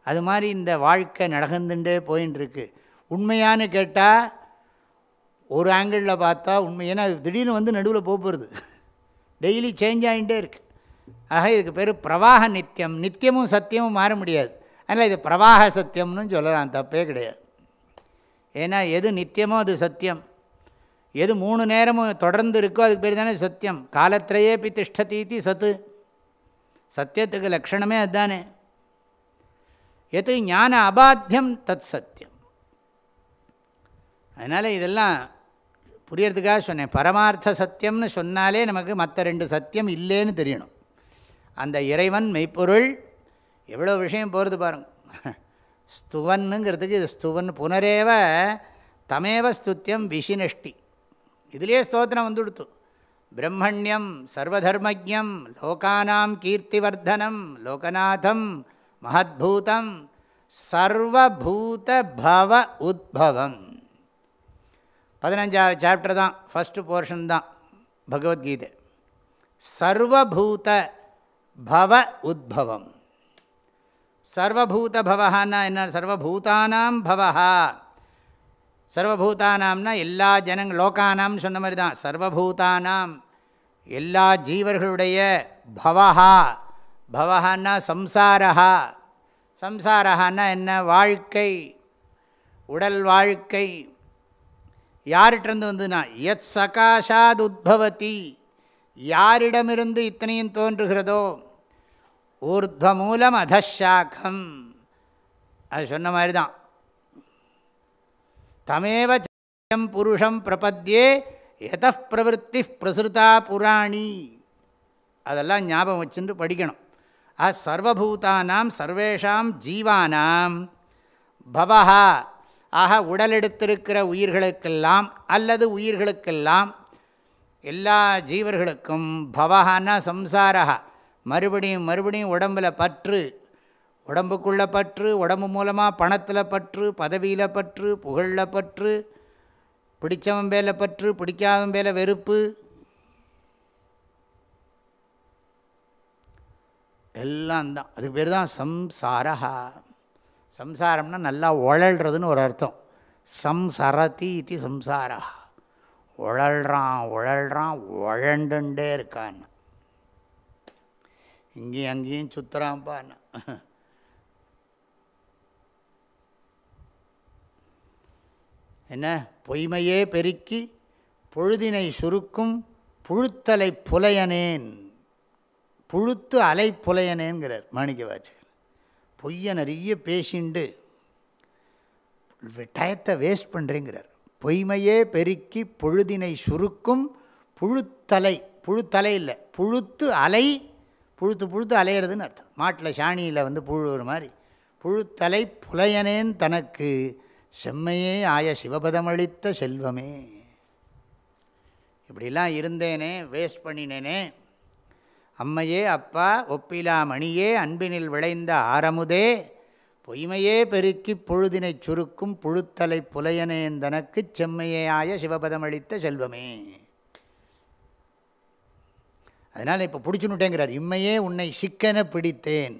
அது மாதிரி இந்த வாழ்க்கை நடந்துட்டே போயின்னு இருக்கு. உண்மையான்னு கேட்டால் ஒரு ஆங்கிளில் பார்த்தா உண்மை. ஏன்னா அது திடீர்னு வந்து நடுவில் போக போகிறது டெய்லி சேஞ்ச் ஆகிட்டே இருக்குது ஆக இதுக்கு பேர் பிரவாக நித்தியம் நித்தியமும் சத்தியமும் மாற முடியாது. அதனால் இது பிரவாக சத்தியம்னு சொல்லலாம் தப்பே கிடையாது. ஏன்னா எது நித்தியமோ அது சத்தியம். எது மூணு நேரமும் தொடர்ந்து இருக்கோ அதுக்கு பேர் தானே சத்தியம். காலத்திரையேபி திஷ்டதீதி சத்து. சத்தியத்துக்கு லக்ஷணமே அதுதானே. எது ஞான அபாத்தியம் தத் சத்தியம். அதனால் இதெல்லாம் புரியறதுக்காக சொன்னேன். பரமார்த்த சத்தியம்னு சொன்னாலே நமக்கு மற்ற ரெண்டு சத்தியம் இல்லைன்னு தெரியணும். அந்த இறைவன் மெய்ப்பொருள் எவ்வளோ விஷயம் போகிறது பாருங்க. ஸ்துவன்னுங்கிறதுக்கு இது ஸ்துவன் புனரேவ தமேவ ஸ்துத்தியம் விசினஷ்டி இதிலே ஸ்தோத்திரம் வந்துடுத்து. பிரம்மண்யம் சர்வதர்மஜம் லோகானாம் கீர்த்திவர்தனம் லோகநாதம் மகத்பூதம் சர்வபூத பவ உத்பவம். பதினஞ்சாவது சாப்டர் தான் ஃபஸ்ட்டு போர்ஷன் தான் பகவத்கீதை. சர்வபூத பவ உத்பவம். சர்வபூத பவஹான்னா என்ன? சர்வபூதானாம் பவஹா. சர்வபூதானாம்னா எல்லா ஜனங்க லோகானாம் சொன்ன மாதிரி தான். சர்வபூதானாம் எல்லா ஜீவர்களுடைய பவஹா. பவஹான்னா சம்சாரஹா. சம்சாரஹான்னா என்ன? வாழ்க்கை. உடல் வாழ்க்கை. யார்கிட்டருந்து வந்துன்னா எத் சகாஷாத் உத்பவதி யாரிடமிருந்து இத்தனையும் தோன்றுகிறதோ ஊர்துவமூலம் அதஷாக்கம் அது சொன்ன மாதிரி தான் தமேவ சம் புருஷம் பிரபத்தியே எத பிரவருத்தி பிரசுருதா புராணி. அதெல்லாம் ஞாபகம் வச்சுட்டு படிக்கணும். ஆ சர்வபூதானாம் சர்வேஷாம் ஜீவானாம். பவஹா ஆக உடலெடுத்திருக்கிற உயிர்களுக்கெல்லாம் அல்லது உயிர்களுக்கெல்லாம் எல்லா ஜீவர்களுக்கும் பவஹான்னா சம்சாரா மறுபடியும் மறுபடியும் உடம்பில் பற்று. உடம்புக்குள்ளே பற்று உடம்பு மூலமாக பணத்தில் பற்று பதவியில் பற்று புகழில் பற்று பிடிச்சவன் பேல பற்று பிடிக்காதவன் பேல வெறுப்பு. எல்லாம் தான். அதுக்கு பேர் தான் சம்சாரா சம்சாரம்னா நல்லா உழல்றதுன்னு ஒரு அர்த்தம். சம்சரதி இது சம்சாரா உழல்றான் உழல்றான் உழண்டுண்டே இருக்கான் இங்கேயும் அங்கேயும் சுற்றுறான்ப்பான் என்ன? பொய்மையே பெருக்கி பொழுதினை சுருக்கும் புழுத்தலை புலையனேன். புழுத்து அலை புலையனேங்கிறார் மாணிக்க வாச்சகர் பொய்யை நிறைய பேசிண்டு டயத்தை வேஸ்ட் பண்ணுறேங்கிறார் பொய்மையே பெருக்கி பொழுதினை சுருக்கும் புழுத்தலை புழுத்தலை இல்லை புழுத்து அலை புழுத்து புழுத்து அலையிறதுன்னு அர்த்தம். மாட்டில் சாணியில் வந்து புழு மாதிரி. புழுத்தலை புலையனேன் தனக்கு செம்மையே ஆய சிவபதமளித்த செல்வமே. இப்படிலாம் இருந்தேனே வேஸ்ட் பண்ணினேனே. அம்மையே அப்பா ஒப்பிலா மணியே அன்பினில் விளைந்த ஆரமுதே. பொய்மையே பெருக்கி பொழுதினை சுருக்கும் புழுத்தலை புலையனேன் தனக்கு செம்மையே ஆய சிவபதமளித்த செல்வமே. அதனால் இப்போ பிடிச்சுன்னுட்டேங்கிறார். இம்மையே உன்னை சிக்கன பிடித்தேன்.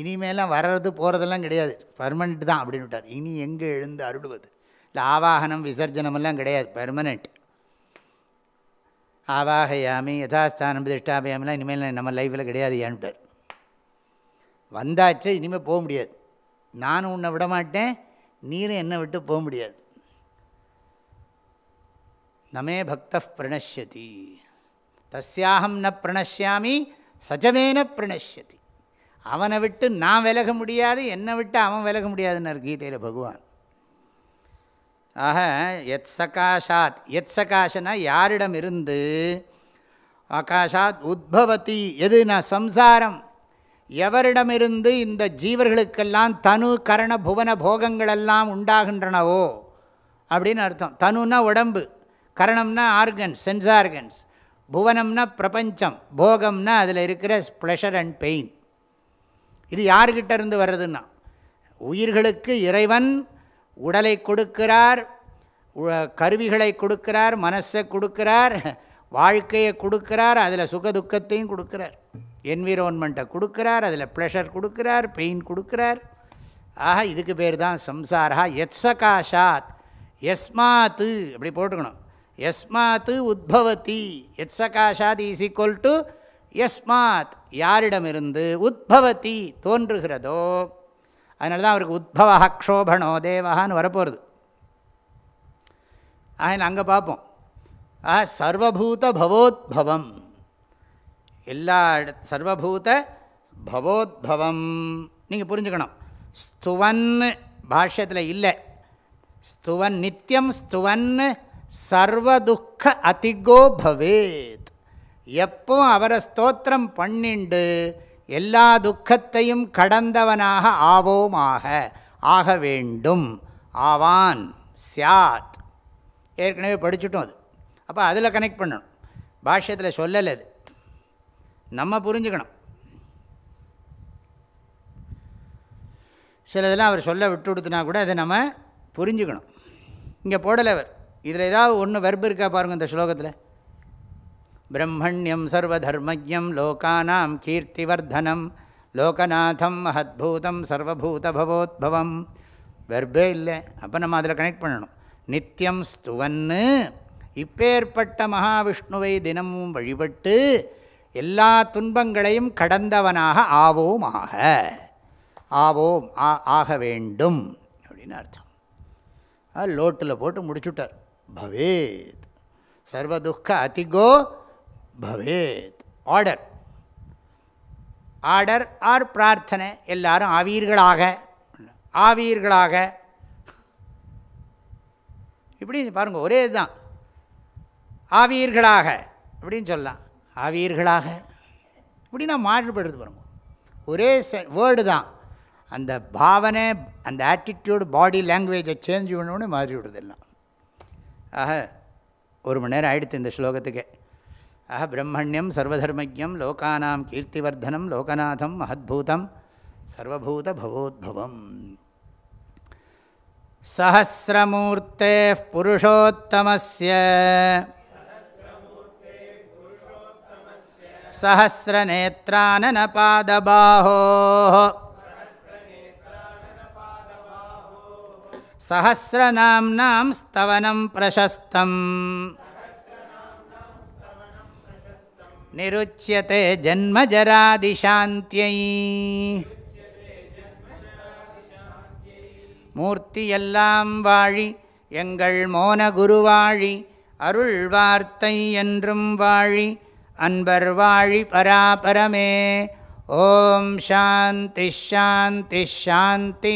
இனிமேலாம் வர்றது போகிறதெல்லாம் கிடையாது. பர்மனெண்ட் தான் அப்படின்னு விட்டார் இனி எங்கே எழுந்து அருடுவது? இல்லை ஆவாகனம் விசர்ஜனமெல்லாம் கிடையாது. பெர்மனெண்ட் ஆவாகையாமி யதாஸ்தானம் பிரதிஷ்டாபயாமெல்லாம் இனிமேல் நம்ம லைஃப்பில் கிடையாது ஏன்ட்டார் வந்தாச்சே இனிமேல் போக முடியாது. நானும் உன்னை விட மாட்டேன். நீரும் என்னை விட்டு போக முடியாது. நமே பக்த பிரணஷ்யதி. தஸ்யாகம் ந பிரணஷ்யாமி சஜமேன பிரணஷ்யதி. அவனை விட்டு நான் விலக முடியாது என்னை விட்டு அவன் விலக முடியாதுன்னார் கீதையில் பகவான். ஆக எத் சகாஷாத் எத் சகாஷனா யாரிடம் இருந்து ஆகாஷாத் உத்பவதி எது நான் சம்சாரம்? எவரிடமிருந்து இந்த ஜீவர்களுக்கெல்லாம் தனு கரண புவன போகங்களெல்லாம் உண்டாகின்றனவோ? அப்படின்னு அர்த்தம். தனுன்னா உடம்பு கரணம்னா ஆர்கன்ஸ் சென்ஸ் ஆர்கன்ஸ் புவனம்னா பிரபஞ்சம் போகம்னா அதில் இருக்கிற ப்ளஷர் அண்ட் பெயின் இது யார்கிட்ட இருந்து வர்றதுன்னா உயிர்களுக்கு இறைவன் உடலை கொடுக்கிறார் உ- கருவிகளை கொடுக்கிறார் மனசை கொடுக்கிறார் வாழ்க்கையை கொடுக்கிறார் அதில் சுக துக்கத்தையும் கொடுக்கிறார். என்விரோன்மெண்ட்டை கொடுக்கிறார் அதில் ப்ளஷர் கொடுக்கிறார் பெயின் கொடுக்கிறார். ஆக இதுக்கு பேர் தான் சம்சாரா எத்சகாஷாத் எஸ்மாத்து அப்படி போட்டுக்கணும். எஸ்மாத்து உத்பவதி. எத்சகாஷாத் இஸ் ஈக்குவல் டு எஸ்மாத். யாரிடமிருந்து உத்பவதி தோன்றுகிறதோ அதனால தான் அவருக்கு உத்பவ க்ஷோபணோ தேவகான்னு வரப்போகிறது ஆக அங்கே பார்ப்போம் ஆ சர்வபூத பவோத்பவம். எல்லா சர்வபூத பவோத்பவம். நீங்கள் புரிஞ்சுக்கணும். ஸ்துவன் பாஷ்யத்தில் இல்லை. ஸ்துவன் நித்தியம் ஸ்துவன் சர்வதுக்க அதிகோ பவேத். எப்போ அவரை ஸ்தோத்திரம் பண்ணிண்டு எல்லா துக்கத்தையும் கடந்தவனாக ஆவோமாக ஆக வேண்டும். ஆவான் சியாத் ஏற்கனவே படிச்சுட்டோம் அது. அப்போ அதில் கனெக்ட் பண்ணணும். பாஷ்யத்தில் சொல்லலை அது. நம்ம புரிஞ்சுக்கணும். சிலதெல்லாம் அவர் சொல்ல விட்டு கொடுத்துனா கூட அதை நம்ம புரிஞ்சுக்கணும். இங்கே போடலை அவர். இதில் ஏதாவது ஒன்று வெர்பு இருக்கா பாருங்கள் இந்த ஸ்லோகத்தில். பிரம்மண்யம் சர்வதர்மஜம் லோகானாம் கீர்த்திவர்தனம் லோகநாதம் மகத்பூதம் சர்வபூத பவோத்பவம் வெர்பே இல்லை. அப்போ நம்ம அதில் கனெக்ட் பண்ணணும். நித்தியம் ஸ்துவன்னு இப்பேற்பட்ட மகாவிஷ்ணுவை தினமும் வழிபட்டு எல்லா துன்பங்களையும் கடந்தவனாக ஆவோமாக. ஆவோம் ஆ ஆக வேண்டும். அப்படின்னு அர்த்தம். லோட்டில் போட்டு முடிச்சுட்டார். பவேத். சர்வதுக்க அதிகோ பவேத். ஆர்டர் ஆர்டர் ஆர் பிரார்த்தனை. எல்லாரும் ஆவீர்களாக. ஆவீர்களாக. இப்படி பாருங்க ஒரே இதுதான். ஆவீர்களாக. அப்படின்னு சொல்லலாம். ஆவீர்களாக. இப்படி நான் மாறுபடுறது பாருங்க. ஒரே வேர்டு தான். அந்த பாவனை அந்த ஆட்டிடியூடு பாடி லாங்குவேஜை சேஞ்ச் பண்ணணும்னு மாறி விடுறதெல்லாம் ஆக ஒரு மணி நேரம் ஆயிடுத்து இந்த ஸ்லோகத்துக்கு ஆக பிரம்மண்யம் சர்வதர்மஜம் லோகானாம் கீர்த்திவர்தனம் லோகநாதம் மகத்பூதம் சர்வபூத பவோத்பவம் சஹசிரமூர்த்தே புருஷோத்தமஸ்ய सहस्रनेत्राननपादबाहोः सहस्रनाम्नां स्तवनं प्रशस्तम् निरुच्यते जन्मजरादिशान्त्यै மூர்த்தியெல்லாம் வாழி எங்கள் மோன குருவாழி அருள் வார்த்தை என்றும் வாழி அன்பர் வாழி பராபரமே ஓம் சாந்தி ஷாந்தி ஷாந்தி